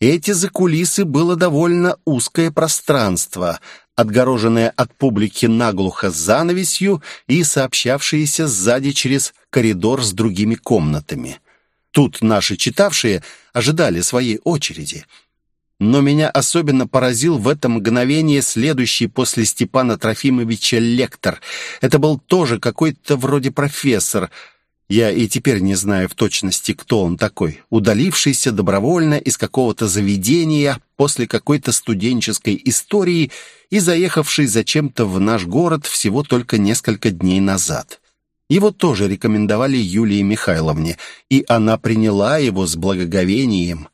Эти закулисы было довольно узкое пространство, отгороженное от публики наглухо занавесью и сообщавшееся сзади через коридор с другими комнатами. Тут наши читавшие ожидали своей очереди. Но меня особенно поразил в это мгновение следующий после Степана Трофимовича лектор. Это был тоже какой-то вроде профессор. Я и теперь не знаю в точности, кто он такой. Удалившийся добровольно из какого-то заведения после какой-то студенческой истории и заехавший зачем-то в наш город всего только несколько дней назад. Его тоже рекомендовали Юлии Михайловне, и она приняла его с благоговением.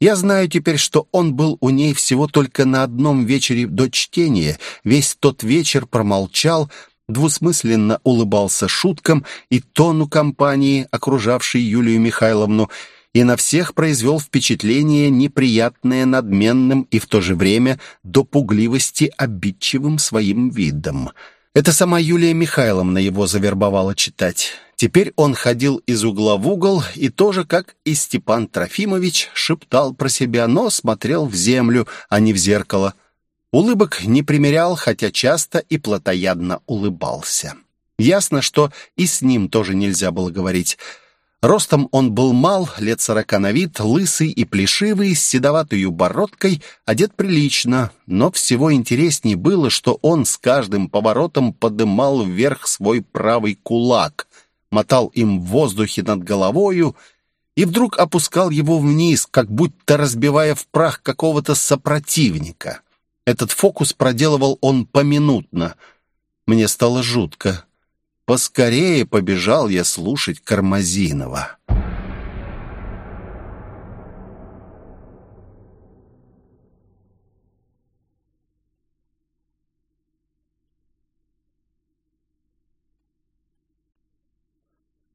Я знаю теперь, что он был у ней всего только на одном вечере до чтения, весь тот вечер промолчал, двусмысленно улыбался шуткам и тону компании, окружавшей Юлию Михайловну, и на всех произвел впечатление неприятное надменным и в то же время до пугливости обидчивым своим видом. Это сама Юлия Михайловна его завербовала читать. Теперь он ходил из угла в угол и тоже, как и Степан Трофимович, шептал про себя, но смотрел в землю, а не в зеркало – Улыбок не примерял, хотя часто и плотоядно улыбался. Ясно, что и с ним тоже нельзя было говорить. Ростом он был мал, лет сорока на вид, лысый и плешивый, с седоватой бородкой, одет прилично, но всего интереснее было, что он с каждым поворотом подымал вверх свой правый кулак, мотал им в воздухе над головою и вдруг опускал его вниз, как будто разбивая в прах какого-то сопротивника. Этот фокус проделывал он поминутно. Мне стало жутко. Поскорее побежал я слушать Кармазинова.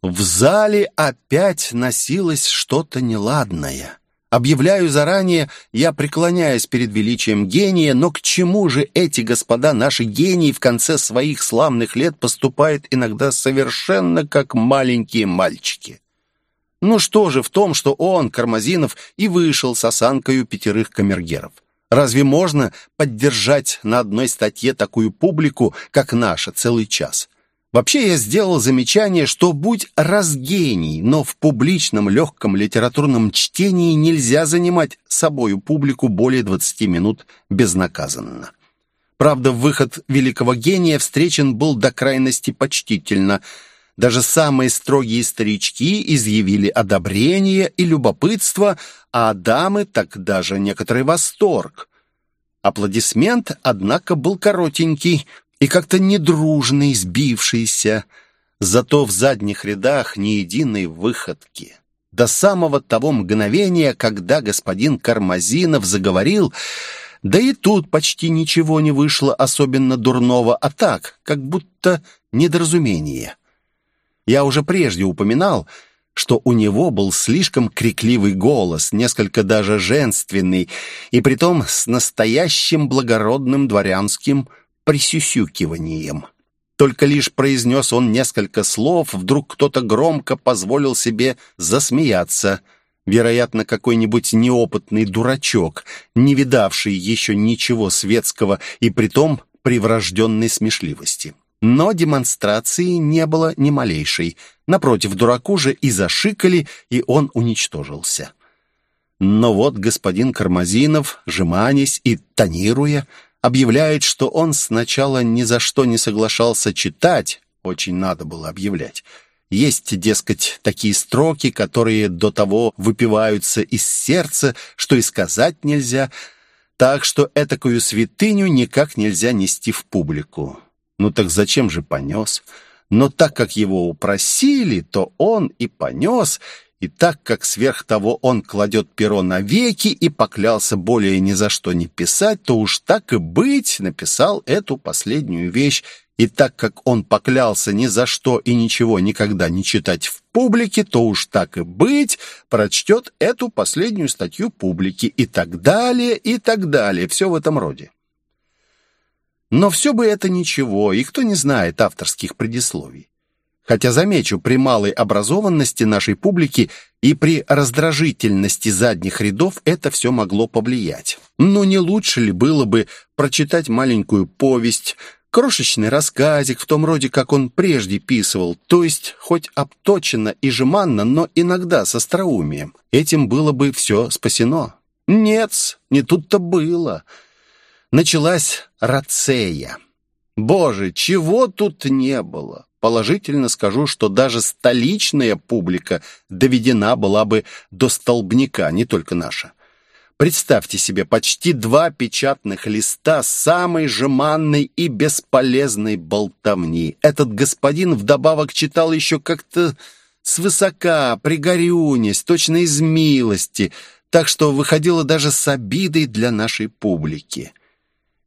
В зале опять носилось что-то неладное. Объявляю заранее, я преклоняюсь перед величием гения, но к чему же эти господа, наши гении, в конце своих славных лет поступают иногда совершенно как маленькие мальчики? Ну что же в том, что он, Кармазинов, и вышел с осанкою пятерых камергеров? Разве можно поддержать на одной статье такую публику, как наша, целый час? Вообще я сделал замечание, что будь раз гений, но в публичном легком литературном чтении нельзя занимать собою публику более 20 минут безнаказанно. Правда, выход великого гения встречен был до крайности почтительно. Даже самые строгие старички изъявили одобрение и любопытство, а дамы так даже некоторый восторг. Аплодисмент, однако, был коротенький – и как-то недружный, сбившийся. Зато в задних рядах ни единой выходки. До самого того мгновения, когда господин Кармазинов заговорил, да и тут почти ничего не вышло особенно дурного, а так, как будто недоразумение. Я уже прежде упоминал, что у него был слишком крикливый голос, несколько даже женственный, и притом с настоящим благородным дворянским присюсюкиванием. Только лишь произнес он несколько слов, вдруг кто-то громко позволил себе засмеяться. Вероятно, какой-нибудь неопытный дурачок, не видавший еще ничего светского и притом при врожденной смешливости. Но демонстрации не было ни малейшей. Напротив, дураку же и зашикали, и он уничтожился. Но вот господин Кармазинов, жеманясь и тонируя, объявляет, что он сначала ни за что не соглашался читать, очень надо было объявлять. Есть, дескать, такие строки, которые до того выпиваются из сердца, что и сказать нельзя, так что этакую святыню никак нельзя нести в публику. Ну так зачем же понес? Но так как его упросили, то он и понес, и так как сверх того он кладет перо на веки и поклялся более ни за что не писать, то уж так и быть написал эту последнюю вещь. И так как он поклялся ни за что и ничего никогда не читать в публике, то уж так и быть прочтет эту последнюю статью публики и так далее, и так далее. Все в этом роде. Но все бы это ничего, и кто не знает авторских предисловий. Хотя, замечу, при малой образованности нашей публики и при раздражительности задних рядов это все могло повлиять. Но не лучше ли было бы прочитать маленькую повесть, крошечный рассказик в том роде, как он прежде писывал, то есть хоть обточенно и жеманно, но иногда с остроумием. Этим было бы все спасено. Нет, не тут-то было. Началась рацея. Боже, чего тут не было! Положительно скажу, что даже столичная публика доведена была бы до столбняка, не только наша. Представьте себе почти два печатных листа самой жеманной и бесполезной болтовни. Этот господин вдобавок читал еще как-то свысока, пригорюнясь, точно из милости, так что выходило даже с обидой для нашей публики.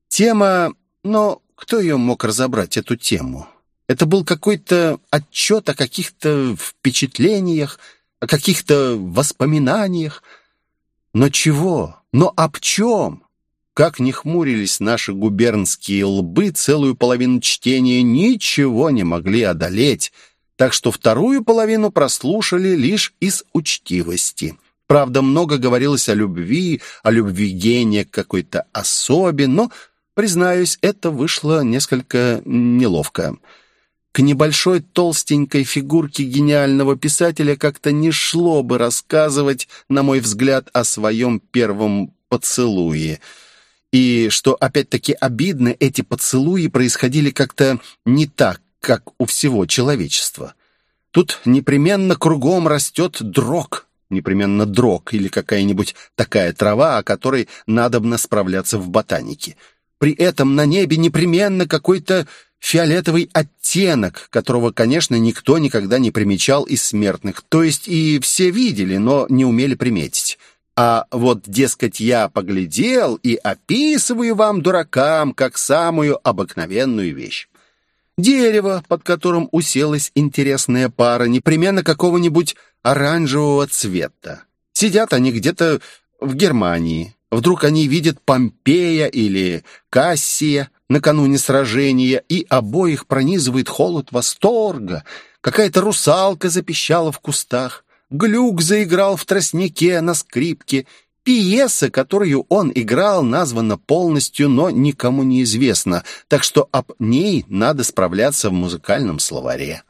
Тема... Но кто ее мог разобрать, эту тему? Это был какой-то отчет о каких-то впечатлениях, о каких-то воспоминаниях, но чего? Но об чем? Как не хмурились наши губернские лбы, целую половину чтения ничего не могли одолеть, так что вторую половину прослушали лишь из учтивости. Правда, много говорилось о любви, о любви гения какой-то особе, но, признаюсь, это вышло несколько неловко. К небольшой толстенькой фигурке гениального писателя как-то не шло бы рассказывать, на мой взгляд, о своем первом поцелуе. И что, опять-таки, обидно, эти поцелуи происходили как-то не так, как у всего человечества. Тут непременно кругом растет дрог, непременно дрог или какая-нибудь такая трава, о которой надобно справляться в ботанике. При этом на небе непременно какой-то фиолетовый оттенок, которого, конечно, никто никогда не примечал из смертных, то есть и все видели, но не умели приметить. А вот, дескать, я поглядел и описываю вам, дуракам, как самую обыкновенную вещь. Дерево, под которым уселась интересная пара, непременно какого-нибудь оранжевого цвета. Сидят они где-то в Германии. Вдруг они видят Помпея или Кассия, накануне сражения, и обоих пронизывает холод восторга. Какая-то русалка запищала в кустах. Глюк заиграл в тростнике на скрипке. Пьеса, которую он играл, названа полностью, но никому не известна, так что об ней надо справляться в музыкальном словаре.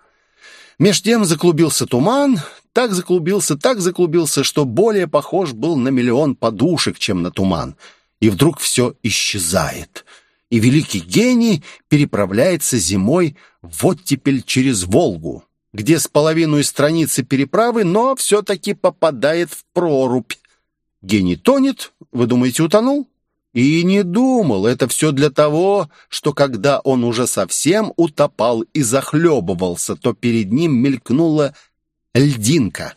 Меж тем заклубился туман, так заклубился, так заклубился, что более похож был на миллион подушек, чем на туман. И вдруг все исчезает — и великий гений переправляется зимой в оттепель через Волгу, где с половиной страницы переправы, но все-таки попадает в прорубь. Гений тонет, вы думаете, утонул? И не думал, это все для того, что когда он уже совсем утопал и захлебывался, то перед ним мелькнула льдинка.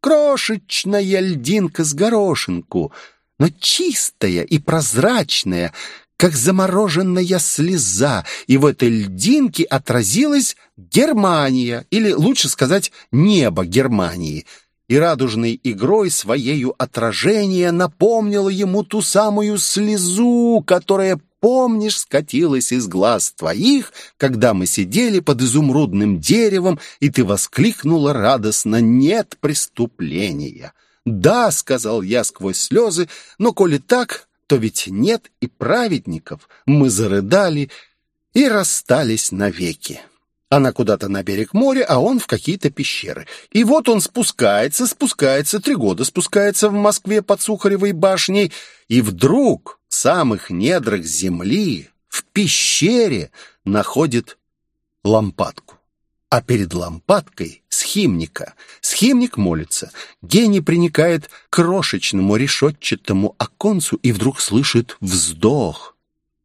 Крошечная льдинка с горошинку, но чистая и прозрачная, как замороженная слеза, и в этой льдинке отразилась Германия, или, лучше сказать, небо Германии. И радужной игрой своею отражение напомнило ему ту самую слезу, которая, помнишь, скатилась из глаз твоих, когда мы сидели под изумрудным деревом, и ты воскликнула радостно «Нет преступления!» «Да», — сказал я сквозь слезы, — «но коли так, то ведь нет и праведников. Мы зарыдали и расстались навеки. Она куда-то на берег моря, а он в какие-то пещеры. И вот он спускается, спускается, три года спускается в Москве под Сухаревой башней, и вдруг в самых недрах земли, в пещере, находит лампадку а перед лампадкой схимника. Схимник молится. Гений приникает к крошечному решетчатому оконцу и вдруг слышит вздох.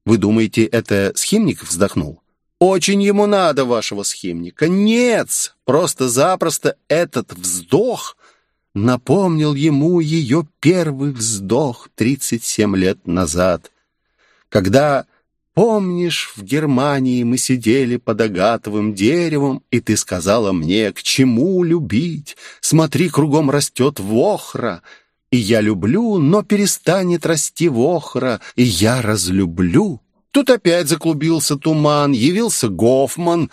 Вы думаете, это схимник вздохнул? Очень ему надо вашего схимника. Нет, просто-запросто этот вздох напомнил ему ее первый вздох 37 лет назад, когда Помнишь, в Германии мы сидели под агатовым деревом, и ты сказала мне, к чему любить? Смотри, кругом растет вохра. И я люблю, но перестанет расти вохра, и я разлюблю. Тут опять заклубился туман, явился Гофман,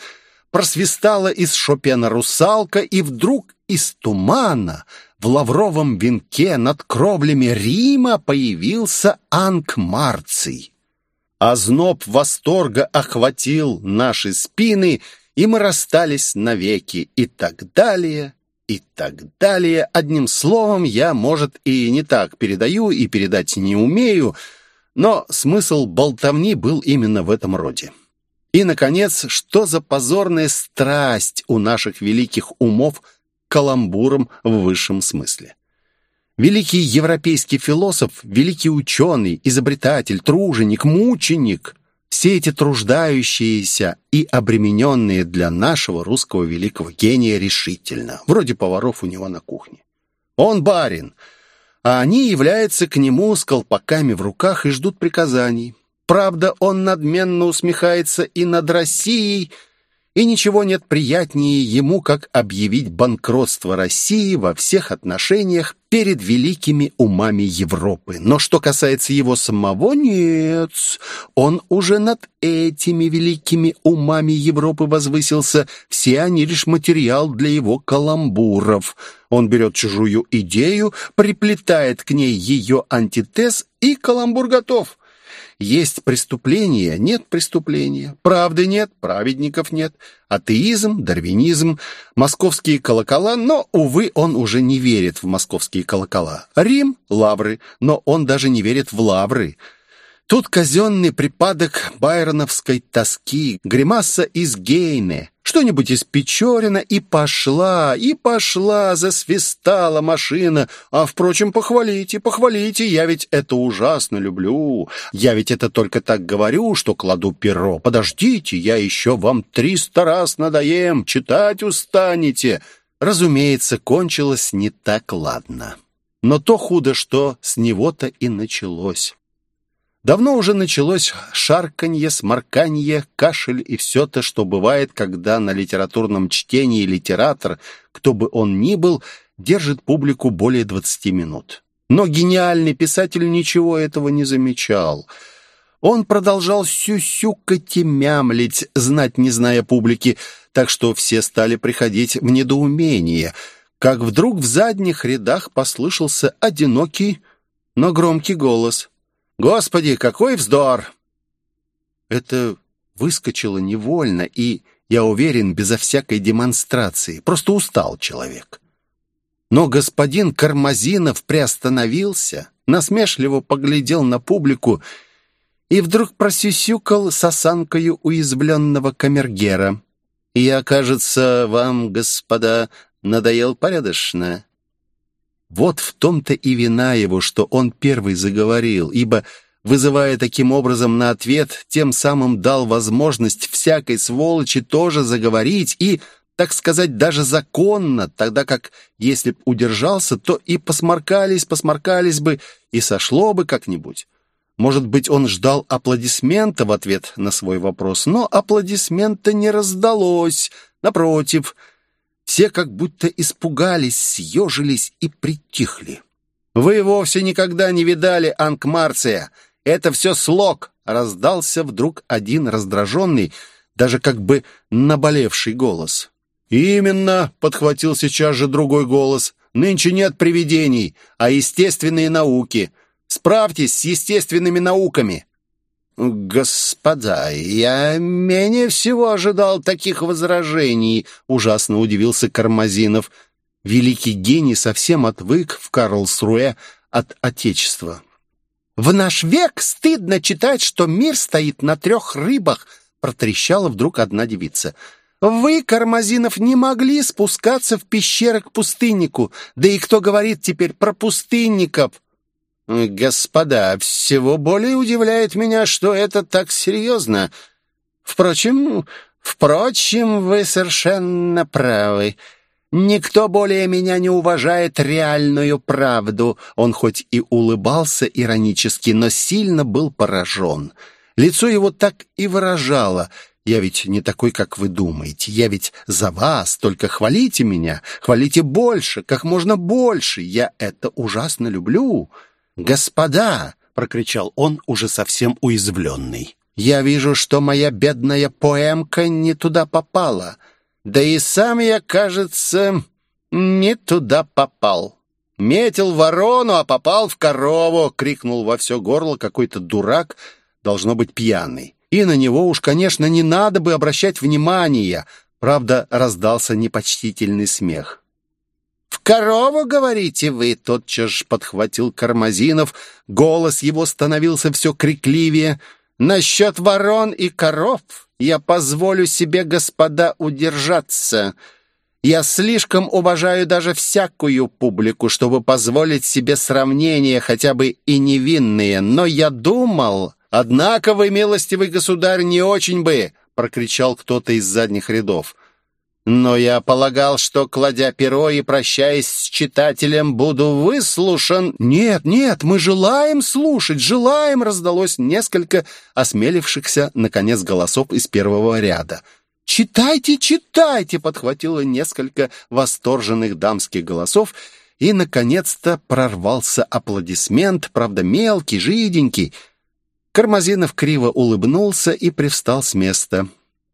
просвистала из Шопена русалка, и вдруг из тумана в лавровом венке над кровлями Рима появился Анкмарций. Озноб восторга охватил наши спины, и мы расстались навеки, и так далее, и так далее. Одним словом, я, может, и не так передаю, и передать не умею, но смысл болтовни был именно в этом роде. И, наконец, что за позорная страсть у наших великих умов к каламбурам в высшем смысле? Великий европейский философ, великий ученый, изобретатель, труженик, мученик – все эти труждающиеся и обремененные для нашего русского великого гения решительно, вроде поваров у него на кухне. Он барин, а они являются к нему с колпаками в руках и ждут приказаний. Правда, он надменно усмехается и над Россией, и ничего нет приятнее ему, как объявить банкротство России во всех отношениях перед великими умами Европы. Но что касается его самого, нет, он уже над этими великими умами Европы возвысился. Все они лишь материал для его каламбуров. Он берет чужую идею, приплетает к ней ее антитез, и каламбур готов. Есть преступление, нет преступления. Правды нет, праведников нет. Атеизм, дарвинизм, московские колокола, но, увы, он уже не верит в московские колокола. Рим — лавры, но он даже не верит в лавры. Тут казенный припадок байроновской тоски, гримаса из Гейне, что-нибудь из Печорина, и пошла, и пошла, засвистала машина. А, впрочем, похвалите, похвалите, я ведь это ужасно люблю. Я ведь это только так говорю, что кладу перо. Подождите, я еще вам триста раз надоем, читать устанете. Разумеется, кончилось не так ладно. Но то худо, что с него-то и началось. Давно уже началось шарканье, сморканье, кашель и все то, что бывает, когда на литературном чтении литератор, кто бы он ни был, держит публику более 20 минут. Но гениальный писатель ничего этого не замечал. Он продолжал сюсюкать и мямлить, знать не зная публики, так что все стали приходить в недоумение, как вдруг в задних рядах послышался одинокий, но громкий голос — Господи, какой вздор!» Это выскочило невольно и, я уверен, безо всякой демонстрации. Просто устал человек. Но господин Кармазинов приостановился, насмешливо поглядел на публику и вдруг просюсюкал с осанкою уязвленного камергера. «Я, кажется, вам, господа, надоел порядочно. Вот в том-то и вина его, что он первый заговорил, ибо, вызывая таким образом на ответ, тем самым дал возможность всякой сволочи тоже заговорить и, так сказать, даже законно, тогда как, если б удержался, то и посморкались, посморкались бы, и сошло бы как-нибудь. Может быть, он ждал аплодисмента в ответ на свой вопрос, но аплодисмента не раздалось. Напротив, все как будто испугались, съежились и притихли. «Вы вовсе никогда не видали Анкмарция. Это все слог!» Раздался вдруг один раздраженный, даже как бы наболевший голос. «Именно!» — подхватил сейчас же другой голос. «Нынче нет привидений, а естественные науки. Справьтесь с естественными науками. «Господа, я менее всего ожидал таких возражений», — ужасно удивился Кармазинов. Великий гений совсем отвык в Карлсруэ от Отечества. «В наш век стыдно читать, что мир стоит на трех рыбах», — протрещала вдруг одна девица. «Вы, Кармазинов, не могли спускаться в пещеры к пустыннику. Да и кто говорит теперь про пустынников?» «Господа, всего более удивляет меня, что это так серьезно. Впрочем, впрочем, вы совершенно правы. Никто более меня не уважает реальную правду». Он хоть и улыбался иронически, но сильно был поражен. Лицо его так и выражало — я ведь не такой, как вы думаете. Я ведь за вас, только хвалите меня. Хвалите больше, как можно больше. Я это ужасно люблю. «Господа!» — прокричал он, уже совсем уязвленный. «Я вижу, что моя бедная поэмка не туда попала. Да и сам я, кажется, не туда попал. Метил ворону, а попал в корову!» — крикнул во все горло какой-то дурак, должно быть пьяный. И на него уж, конечно, не надо бы обращать внимания. Правда, раздался непочтительный смех. «В корову, говорите вы?» — тотчас же подхватил Кармазинов. Голос его становился все крикливее. «Насчет ворон и коров я позволю себе, господа, удержаться. Я слишком уважаю даже всякую публику, чтобы позволить себе сравнения, хотя бы и невинные. Но я думал... Однако вы, милостивый государь, не очень бы, прокричал кто-то из задних рядов. Но я полагал, что, кладя перо и прощаясь с читателем, буду выслушан. Нет, нет, мы желаем слушать, желаем, раздалось несколько осмелившихся, наконец, голосов из первого ряда. «Читайте, читайте!» — подхватило несколько восторженных дамских голосов, и, наконец-то, прорвался аплодисмент, правда, мелкий, жиденький. Кармазинов криво улыбнулся и привстал с места.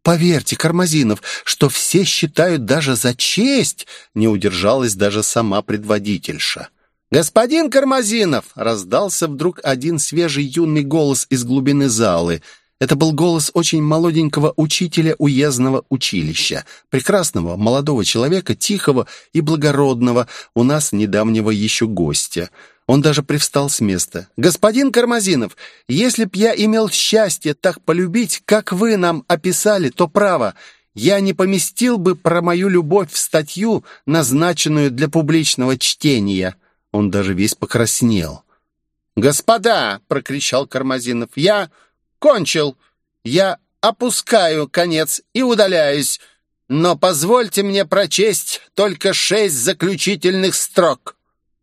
«Поверьте, Кармазинов, что все считают даже за честь!» Не удержалась даже сама предводительша. «Господин Кармазинов!» — раздался вдруг один свежий юный голос из глубины залы. Это был голос очень молоденького учителя уездного училища, прекрасного молодого человека, тихого и благородного, у нас недавнего еще гостя — он даже привстал с места. «Господин Кармазинов, если б я имел счастье так полюбить, как вы нам описали, то право, я не поместил бы про мою любовь в статью, назначенную для публичного чтения». Он даже весь покраснел. «Господа!» — прокричал Кармазинов. «Я кончил. Я опускаю конец и удаляюсь. Но позвольте мне прочесть только шесть заключительных строк».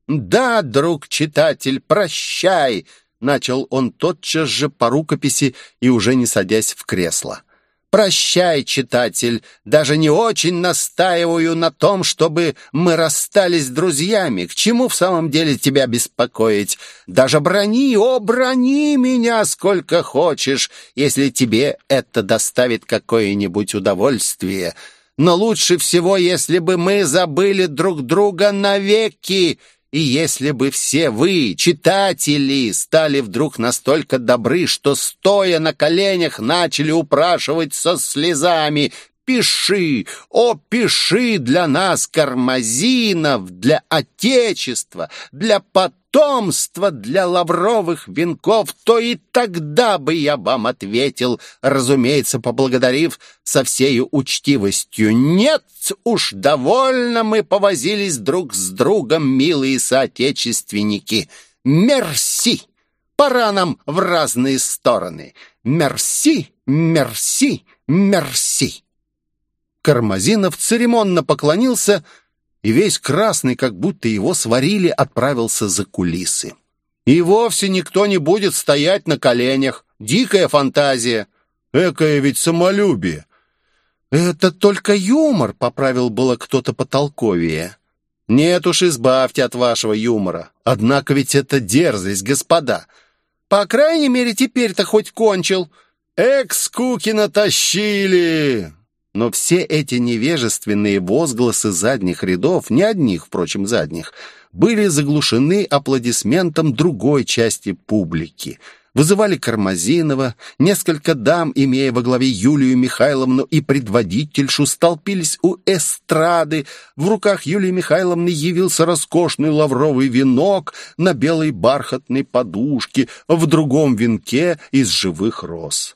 «Да, друг-читатель, прощай!» Начал он тотчас же по рукописи и уже не садясь в кресло. «Прощай, читатель, даже не очень настаиваю на том, чтобы мы расстались друзьями. К чему в самом деле тебя беспокоить? Даже брони, о, брони меня сколько хочешь, если тебе это доставит какое-нибудь удовольствие. Но лучше всего, если бы мы забыли друг друга навеки, и если бы все вы, читатели, стали вдруг настолько добры, что, стоя на коленях, начали упрашивать со слезами «Пиши, о, пиши для нас, кармазинов, для Отечества, для потомков!» потомство для лавровых венков, то и тогда бы я вам ответил, разумеется, поблагодарив со всею учтивостью. Нет уж, довольно мы повозились друг с другом, милые соотечественники. Мерси! Пора нам в разные стороны. Мерси, мерси, мерси. Кармазинов церемонно поклонился и весь красный, как будто его сварили, отправился за кулисы. И вовсе никто не будет стоять на коленях. Дикая фантазия. Экое ведь самолюбие. «Это только юмор», — поправил было кто-то потолковее. «Нет уж, избавьте от вашего юмора. Однако ведь это дерзость, господа. По крайней мере, теперь-то хоть кончил. Эк, скуки натащили! Но все эти невежественные возгласы задних рядов, не одних, впрочем, задних, были заглушены аплодисментом другой части публики. Вызывали Кармазинова, несколько дам, имея во главе Юлию Михайловну и предводительшу, столпились у эстрады. В руках Юлии Михайловны явился роскошный лавровый венок на белой бархатной подушке, в другом венке из живых роз.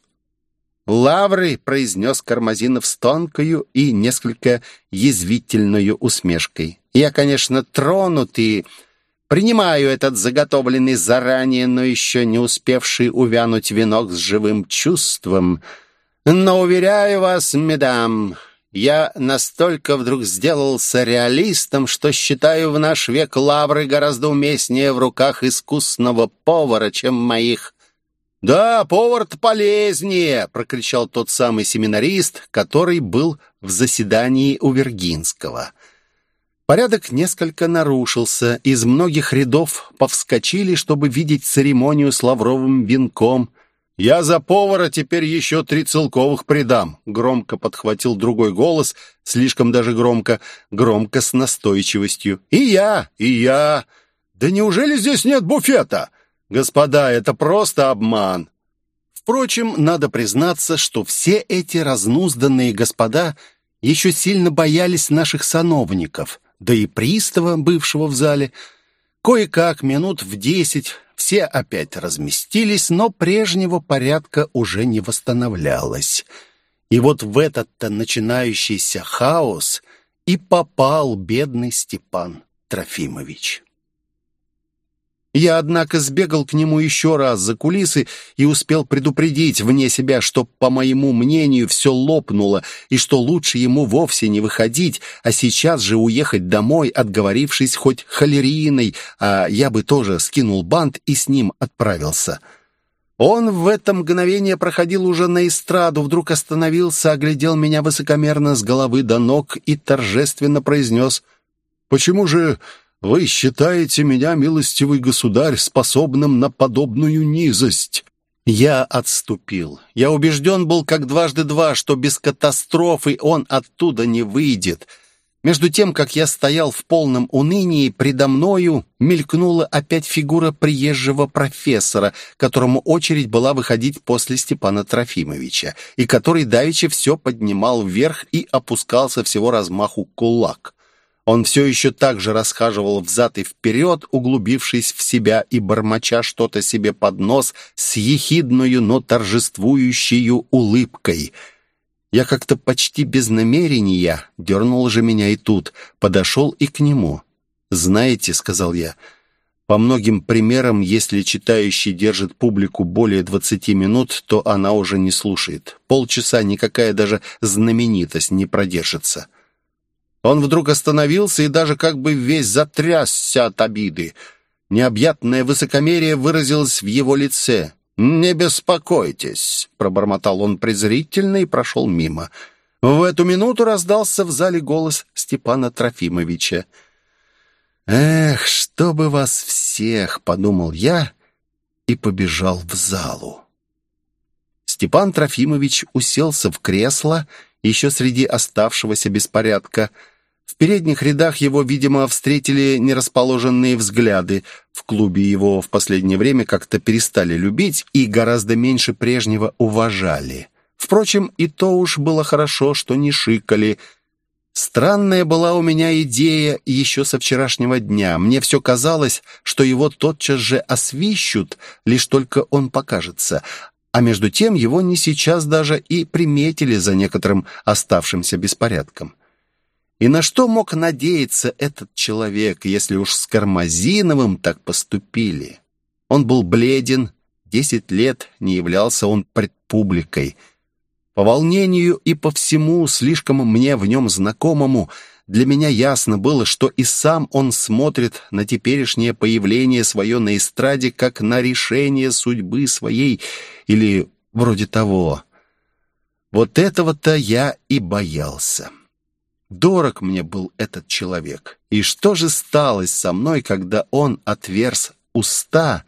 «Лавры!» — произнес Кармазинов с тонкою и несколько язвительной усмешкой. «Я, конечно, тронут и принимаю этот заготовленный заранее, но еще не успевший увянуть венок с живым чувством. Но, уверяю вас, медам, я настолько вдруг сделался реалистом, что считаю в наш век лавры гораздо уместнее в руках искусного повара, чем моих «Да, повар-то полезнее!» — прокричал тот самый семинарист, который был в заседании у Вергинского. Порядок несколько нарушился. Из многих рядов повскочили, чтобы видеть церемонию с лавровым венком. «Я за повара теперь еще три целковых придам!» — громко подхватил другой голос, слишком даже громко, громко с настойчивостью. «И я! И я! Да неужели здесь нет буфета?» Господа, это просто обман. Впрочем, надо признаться, что все эти разнузданные господа еще сильно боялись наших сановников, да и пристава, бывшего в зале. Кое-как минут в десять все опять разместились, но прежнего порядка уже не восстановлялось. И вот в этот-то начинающийся хаос и попал бедный Степан Трофимович. Я, однако, сбегал к нему еще раз за кулисы и успел предупредить вне себя, что, по моему мнению, все лопнуло, и что лучше ему вовсе не выходить, а сейчас же уехать домой, отговорившись хоть холериной, а я бы тоже скинул бант и с ним отправился. Он в это мгновение проходил уже на эстраду, вдруг остановился, оглядел меня высокомерно с головы до ног и торжественно произнес «Почему же вы считаете меня, милостивый государь, способным на подобную низость?» Я отступил. Я убежден был, как дважды два, что без катастрофы он оттуда не выйдет. Между тем, как я стоял в полном унынии, предо мною мелькнула опять фигура приезжего профессора, которому очередь была выходить после Степана Трофимовича, и который давеча все поднимал вверх и опускался всего размаху кулак. Он все еще так же расхаживал взад и вперед, углубившись в себя и бормоча что-то себе под нос с ехидною, но торжествующей улыбкой. Я как-то почти без намерения, дернул же меня и тут, подошел и к нему. «Знаете», — сказал я, — «по многим примерам, если читающий держит публику более двадцати минут, то она уже не слушает. Полчаса никакая даже знаменитость не продержится». Он вдруг остановился и даже как бы весь затрясся от обиды. Необъятное высокомерие выразилось в его лице. «Не беспокойтесь», — пробормотал он презрительно и прошел мимо. В эту минуту раздался в зале голос Степана Трофимовича. «Эх, чтобы вас всех!» — подумал я и побежал в залу. Степан Трофимович уселся в кресло еще среди оставшегося беспорядка — в передних рядах его, видимо, встретили нерасположенные взгляды. В клубе его в последнее время как-то перестали любить и гораздо меньше прежнего уважали. Впрочем, и то уж было хорошо, что не шикали. Странная была у меня идея еще со вчерашнего дня. Мне все казалось, что его тотчас же освищут, лишь только он покажется. А между тем его не сейчас даже и приметили за некоторым оставшимся беспорядком. И на что мог надеяться этот человек, если уж с Кармазиновым так поступили? Он был бледен, десять лет не являлся он пред публикой. По волнению и по всему, слишком мне в нем знакомому, для меня ясно было, что и сам он смотрит на теперешнее появление свое на эстраде как на решение судьбы своей или вроде того. Вот этого-то я и боялся. Дорог мне был этот человек. И что же сталось со мной, когда он отверз уста,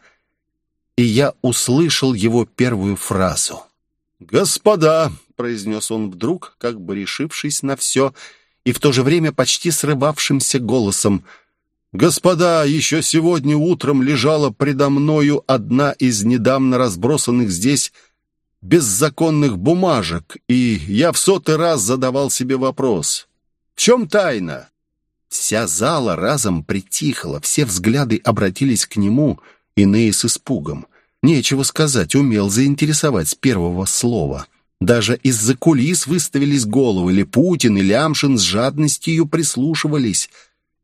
и я услышал его первую фразу? «Господа!» — произнес он вдруг, как бы решившись на все, и в то же время почти срывавшимся голосом. «Господа, еще сегодня утром лежала предо мною одна из недавно разбросанных здесь беззаконных бумажек, и я в сотый раз задавал себе вопрос, в чем тайна?» Вся зала разом притихла, все взгляды обратились к нему, иные с испугом. Нечего сказать, умел заинтересовать с первого слова. Даже из-за кулис выставились головы, или Путин, и Лямшин с жадностью прислушивались.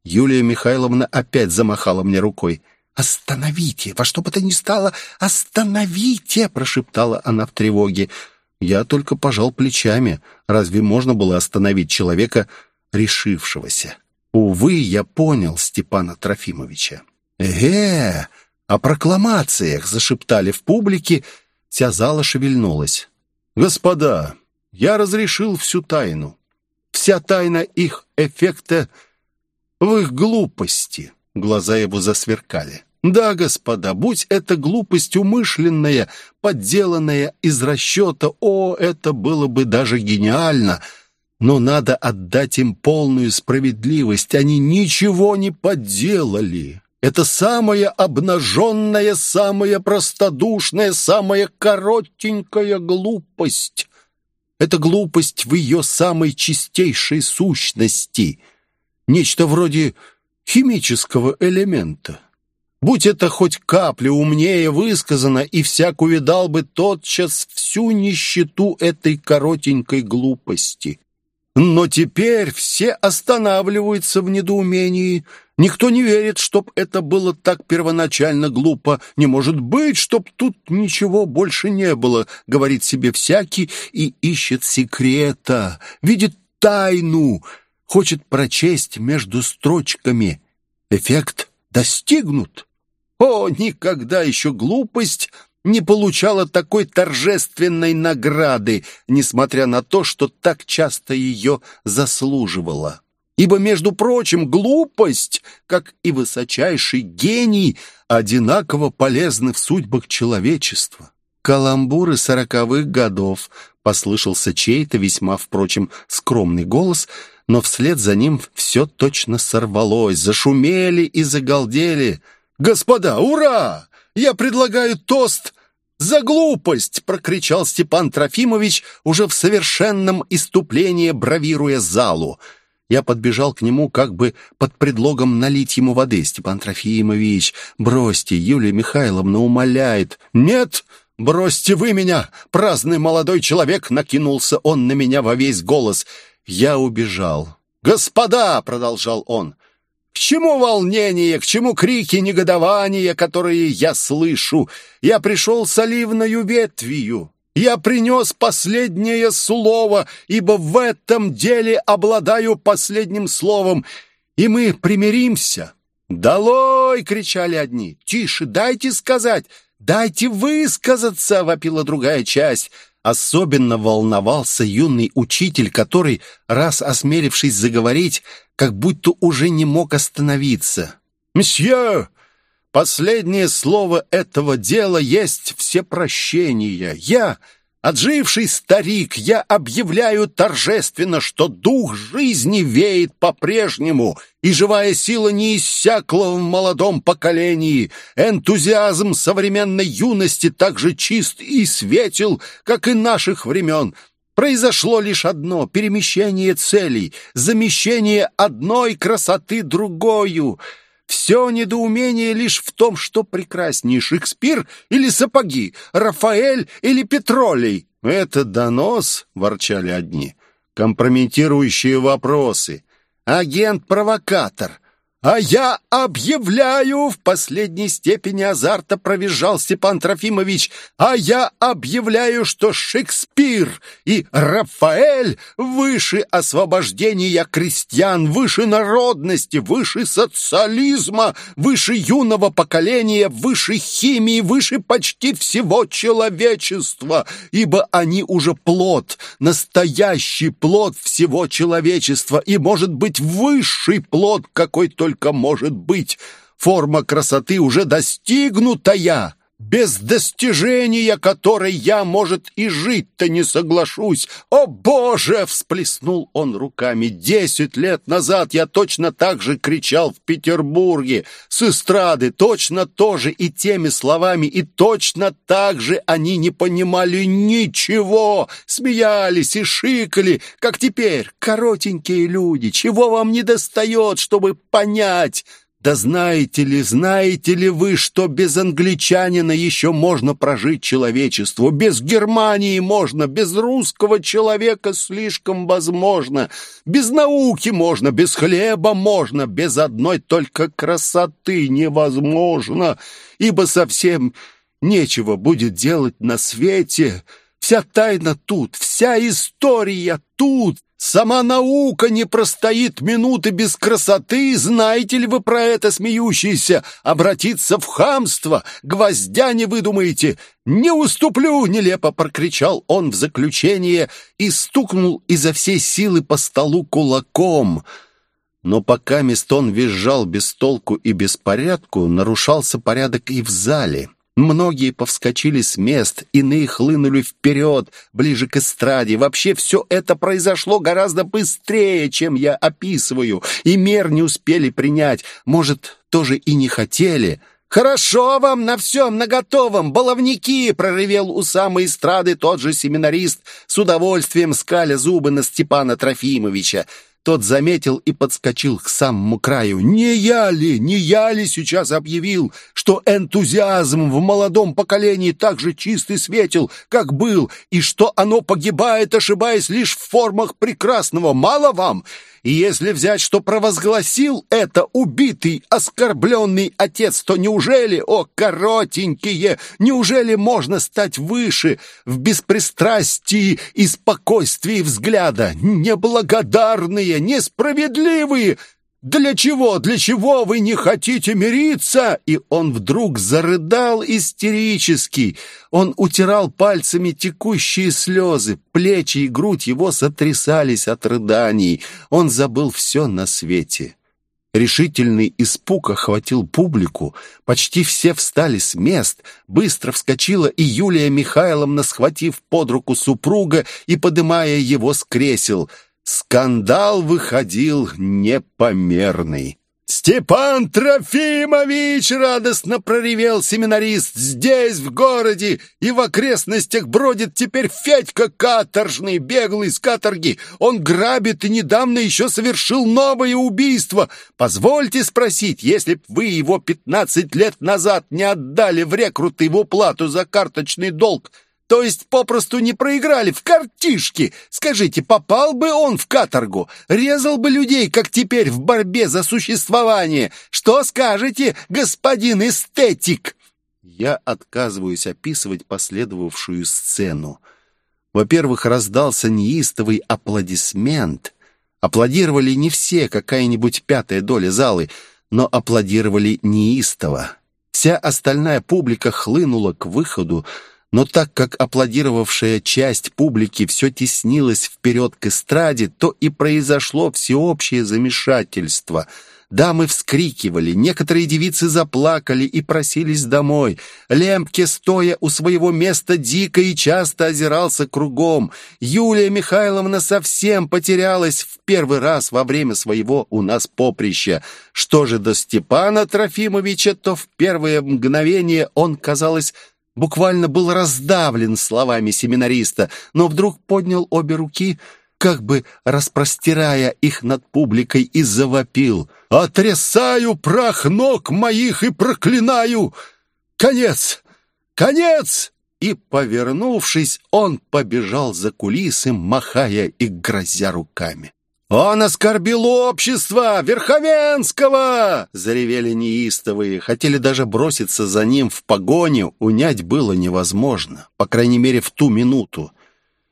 Юлия Михайловна опять замахала мне рукой. «Остановите! Во что бы то ни стало, остановите!» прошептала она в тревоге. Я только пожал плечами. Разве можно было остановить человека, решившегося. Увы, я понял Степана Трофимовича. «Эге, о прокламациях!» — зашептали в публике. Вся зала шевельнулась. «Господа, я разрешил всю тайну. Вся тайна их эффекта в их глупости». Глаза его засверкали. «Да, господа, будь это глупость умышленная, подделанная из расчета, о, это было бы даже гениально!» Но надо отдать им полную справедливость. Они ничего не подделали. Это самая обнаженная, самая простодушная, самая коротенькая глупость. Это глупость в ее самой чистейшей сущности. Нечто вроде химического элемента. Будь это хоть капля умнее высказано, и всяк увидал бы тотчас всю нищету этой коротенькой глупости. Но теперь все останавливаются в недоумении. Никто не верит, чтоб это было так первоначально глупо. Не может быть, чтоб тут ничего больше не было, говорит себе всякий и ищет секрета, видит тайну, хочет прочесть между строчками. Эффект достигнут. О, никогда еще глупость не получала такой торжественной награды, несмотря на то, что так часто ее заслуживала. Ибо, между прочим, глупость, как и высочайший гений, одинаково полезны в судьбах человечества. «Каламбуры сороковых годов», — послышался чей-то весьма, впрочем, скромный голос, но вслед за ним все точно сорвалось, зашумели и загалдели. «Господа, ура! Я предлагаю тост за глупость!» — прокричал Степан Трофимович, уже в совершенном иступлении бравируя залу. Я подбежал к нему как бы под предлогом налить ему воды. «Степан Трофимович, бросьте, Юлия Михайловна умоляет». «Нет, бросьте вы меня!» Праздный молодой человек накинулся он на меня во весь голос. Я убежал. «Господа!» — продолжал он. К чему волнение, к чему крики негодования, которые я слышу? Я пришел с оливною ветвью. Я принес последнее слово, ибо в этом деле обладаю последним словом, и мы примиримся. «Долой!» — кричали одни. «Тише, дайте сказать! Дайте высказаться!» — вопила другая часть. Особенно волновался юный учитель, который, раз осмелившись заговорить, как будто уже не мог остановиться. «Мсье, последнее слово этого дела есть всепрощение. Я Отживший старик, я объявляю торжественно, что дух жизни веет по-прежнему, и живая сила не иссякла в молодом поколении. Энтузиазм современной юности так же чист и светел, как и наших времен. Произошло лишь одно — перемещение целей, замещение одной красоты другою — все недоумение лишь в том, что прекраснее Шекспир или сапоги, Рафаэль или Петролей. «Это донос», — ворчали одни, — «компрометирующие вопросы. Агент-провокатор, «А я объявляю!» — в последней степени азарта провизжал Степан Трофимович. «А я объявляю, что Шекспир и Рафаэль выше освобождения крестьян, выше народности, выше социализма, выше юного поколения, выше химии, выше почти всего человечества, ибо они уже плод, настоящий плод всего человечества и, может быть, высший плод, какой только только может быть. Форма красоты уже достигнутая, без достижения которой я, может, и жить-то не соглашусь. О, Боже!» — всплеснул он руками. «Десять лет назад я точно так же кричал в Петербурге, с эстрады, точно тоже и теми словами, и точно так же они не понимали ничего, смеялись и шикали, как теперь, коротенькие люди. Чего вам не достает, чтобы понять?» Да знаете ли, знаете ли вы, что без англичанина еще можно прожить человечеству? Без Германии можно, без русского человека слишком возможно. Без науки можно, без хлеба можно, без одной только красоты невозможно, ибо совсем нечего будет делать на свете. Вся тайна тут, вся история тут. Сама наука не простоит минуты без красоты, знаете ли вы про это, смеющиеся? Обратиться в хамство, гвоздя не выдумаете. «Не уступлю!» — нелепо прокричал он в заключение и стукнул изо всей силы по столу кулаком. Но пока Мистон визжал без толку и беспорядку, нарушался порядок и в зале. Многие повскочили с мест, иные хлынули вперед, ближе к эстраде. Вообще все это произошло гораздо быстрее, чем я описываю, и мер не успели принять. Может, тоже и не хотели. «Хорошо вам на всем, на готовом, баловники!» — проревел у самой эстрады тот же семинарист, с удовольствием скаля зубы на Степана Трофимовича. Тот заметил и подскочил к самому краю. «Не я ли, не я ли сейчас объявил, что энтузиазм в молодом поколении так же чист и светел, как был, и что оно погибает, ошибаясь лишь в формах прекрасного? Мало вам? И если взять, что провозгласил это убитый, оскорбленный отец, то неужели, о, коротенькие, неужели можно стать выше в беспристрастии и спокойствии взгляда? Неблагодарные, несправедливые, «Для чего, для чего вы не хотите мириться?» И он вдруг зарыдал истерически. Он утирал пальцами текущие слезы. Плечи и грудь его сотрясались от рыданий. Он забыл все на свете. Решительный испуг охватил публику. Почти все встали с мест. Быстро вскочила и Юлия Михайловна, схватив под руку супруга и подымая его с кресел — Скандал выходил непомерный. «Степан Трофимович!» — радостно проревел семинарист. «Здесь, в городе и в окрестностях бродит теперь Федька каторжный, беглый с каторги. Он грабит и недавно еще совершил новое убийство. Позвольте спросить, если б вы его пятнадцать лет назад не отдали в рекруты в уплату за карточный долг, то есть попросту не проиграли в картишки. Скажите, попал бы он в каторгу? Резал бы людей, как теперь в борьбе за существование? Что скажете, господин эстетик?» Я отказываюсь описывать последовавшую сцену. Во-первых, раздался неистовый аплодисмент. Аплодировали не все, какая-нибудь пятая доля залы, но аплодировали неистово. Вся остальная публика хлынула к выходу, но так как аплодировавшая часть публики все теснилась вперед к эстраде, то и произошло всеобщее замешательство. Дамы вскрикивали, некоторые девицы заплакали и просились домой. Лемпке, стоя у своего места, дико и часто озирался кругом. Юлия Михайловна совсем потерялась в первый раз во время своего у нас поприща. Что же до Степана Трофимовича, то в первое мгновение он, казалось, буквально был раздавлен словами семинариста, но вдруг поднял обе руки, как бы распростирая их над публикой, и завопил. «Отрясаю прах ног моих и проклинаю! Конец! Конец!» И, повернувшись, он побежал за кулисы, махая и грозя руками. «Он оскорбил общество! Верховенского!» Заревели неистовые, хотели даже броситься за ним в погоню, унять было невозможно, по крайней мере, в ту минуту.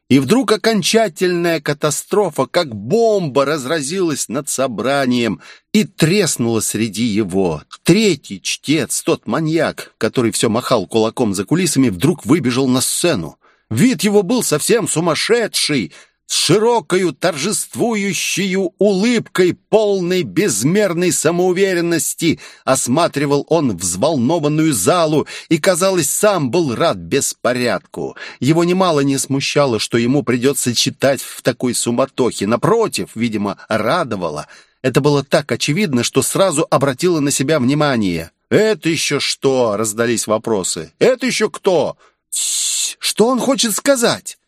И вдруг окончательная катастрофа, как бомба, разразилась над собранием и треснула среди его. Третий чтец, тот маньяк, который все махал кулаком за кулисами, вдруг выбежал на сцену. Вид его был совсем сумасшедший — с широкою торжествующей улыбкой, полной безмерной самоуверенности, осматривал он взволнованную залу и, казалось, сам был рад беспорядку. Его немало не смущало, что ему придется читать в такой суматохе. Напротив, видимо, радовало. Это было так очевидно, что сразу обратило на себя внимание. «Это еще что?» — раздались вопросы. «Это еще кто?» «Что он хочет сказать?»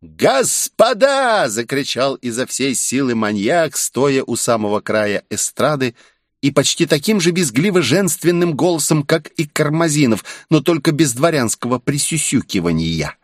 «Господа!» — закричал изо всей силы маньяк, стоя у самого края эстрады, и почти таким же безгливо-женственным голосом, как и Кармазинов, но только без дворянского присюсюкивания.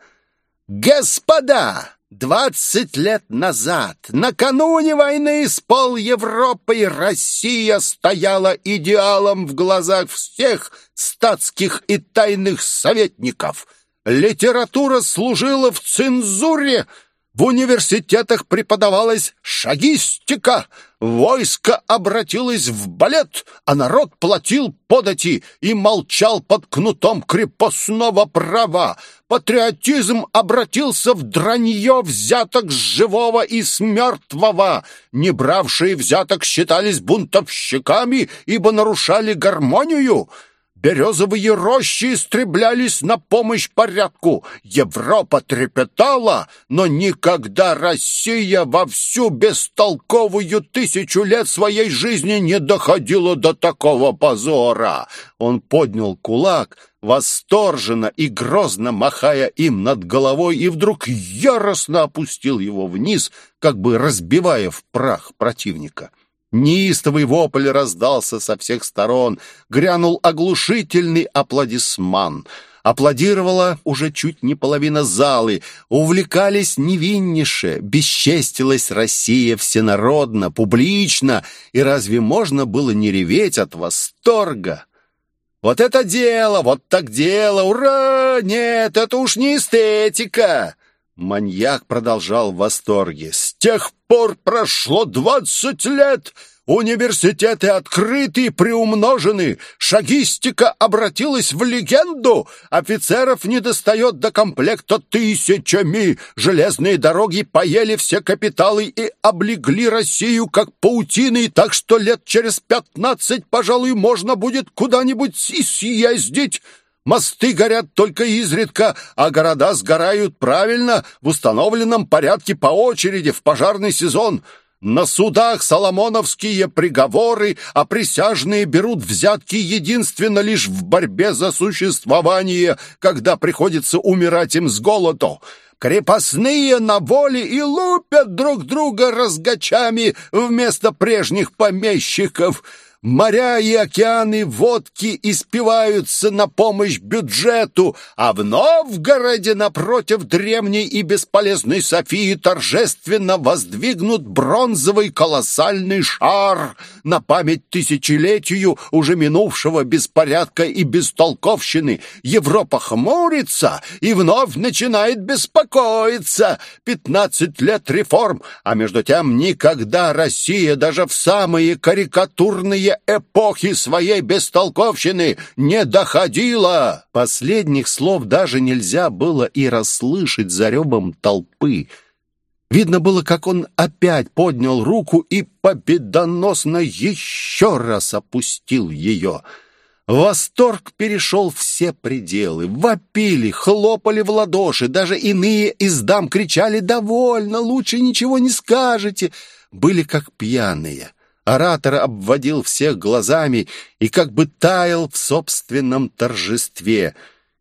«Господа! Двадцать лет назад, накануне войны с пол Европой, Россия стояла идеалом в глазах всех статских и тайных советников — Литература служила в цензуре, в университетах преподавалась шагистика, войско обратилось в балет, а народ платил подати и молчал под кнутом крепостного права. Патриотизм обратился в дранье взяток с живого и с мертвого. Не бравшие взяток считались бунтовщиками, ибо нарушали гармонию. Березовые рощи истреблялись на помощь порядку. Европа трепетала, но никогда Россия во всю бестолковую тысячу лет своей жизни не доходила до такого позора. Он поднял кулак, восторженно и грозно махая им над головой, и вдруг яростно опустил его вниз, как бы разбивая в прах противника. Неистовый вопль раздался со всех сторон, грянул оглушительный аплодисман. Аплодировала уже чуть не половина залы, увлекались невиннейше, бесчестилась Россия всенародно, публично, и разве можно было не реветь от восторга? Вот это дело, вот так дело, ура! Нет, это уж не эстетика!» Маньяк продолжал в восторге. «С тех пор прошло двадцать лет, Университеты открыты и приумножены, шагистика обратилась в легенду, офицеров недостает до комплекта тысячами, железные дороги поели все капиталы и облегли Россию как паутиной, так что лет через пятнадцать, пожалуй, можно будет куда-нибудь и съездить». Мосты горят только изредка, а города сгорают правильно, в установленном порядке по очереди в пожарный сезон. На судах соломоновские приговоры, а присяжные берут взятки единственно лишь в борьбе за существование, когда приходится умирать им с голоду. Крепостные на воле и лупят друг друга разгачами вместо прежних помещиков — Моря и океаны водки испиваются на помощь бюджету, а в Новгороде напротив древней и бесполезной Софии торжественно воздвигнут бронзовый колоссальный шар на память тысячелетию уже минувшего беспорядка и бестолковщины. Европа хмурится и вновь начинает беспокоиться. Пятнадцать лет реформ, а между тем никогда Россия даже в самые карикатурные эпохи своей бестолковщины не доходила!» Последних слов даже нельзя было и расслышать за ребом толпы. Видно было, как он опять поднял руку и победоносно еще раз опустил ее. Восторг перешел все пределы. Вопили, хлопали в ладоши, даже иные из дам кричали «Довольно, лучше ничего не скажете!» Были как пьяные. Оратор обводил всех глазами и как бы таял в собственном торжестве.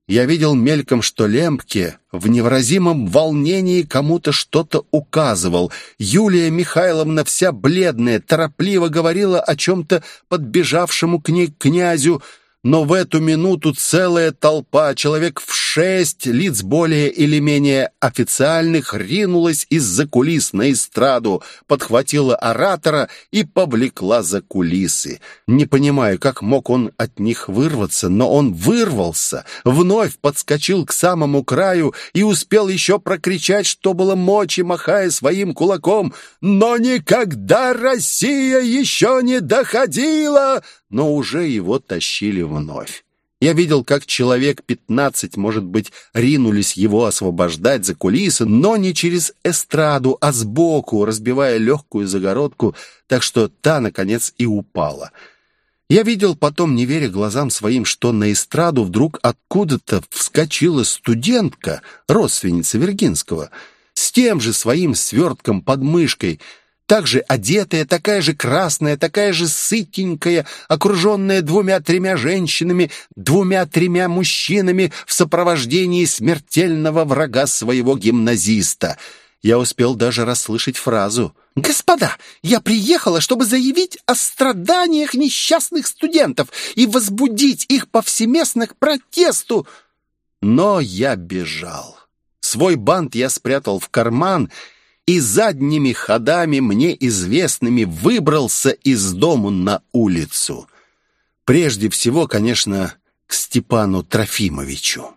Я видел мельком, что Лемпке в невыразимом волнении кому-то что-то указывал. Юлия Михайловна, вся бледная, торопливо говорила о чем-то подбежавшему к ней князю, но в эту минуту целая толпа, человек в шесть, лиц более или менее официальных, ринулась из-за кулис на эстраду, подхватила оратора и повлекла за кулисы. Не понимаю, как мог он от них вырваться, но он вырвался, вновь подскочил к самому краю и успел еще прокричать, что было мочи, махая своим кулаком «Но никогда Россия еще не доходила!» но уже его тащили вновь. Я видел, как человек пятнадцать, может быть, ринулись его освобождать за кулисы, но не через эстраду, а сбоку, разбивая легкую загородку, так что та, наконец, и упала. Я видел потом, не веря глазам своим, что на эстраду вдруг откуда-то вскочила студентка, родственница Вергинского, с тем же своим свертком под мышкой — также одетая, такая же красная, такая же сытенькая, окруженная двумя-тремя женщинами, двумя-тремя мужчинами в сопровождении смертельного врага своего гимназиста. Я успел даже расслышать фразу «Господа, я приехала, чтобы заявить о страданиях несчастных студентов и возбудить их повсеместно к протесту». Но я бежал. Свой бант я спрятал в карман и задними ходами мне известными выбрался из дому на улицу. Прежде всего, конечно, к Степану Трофимовичу.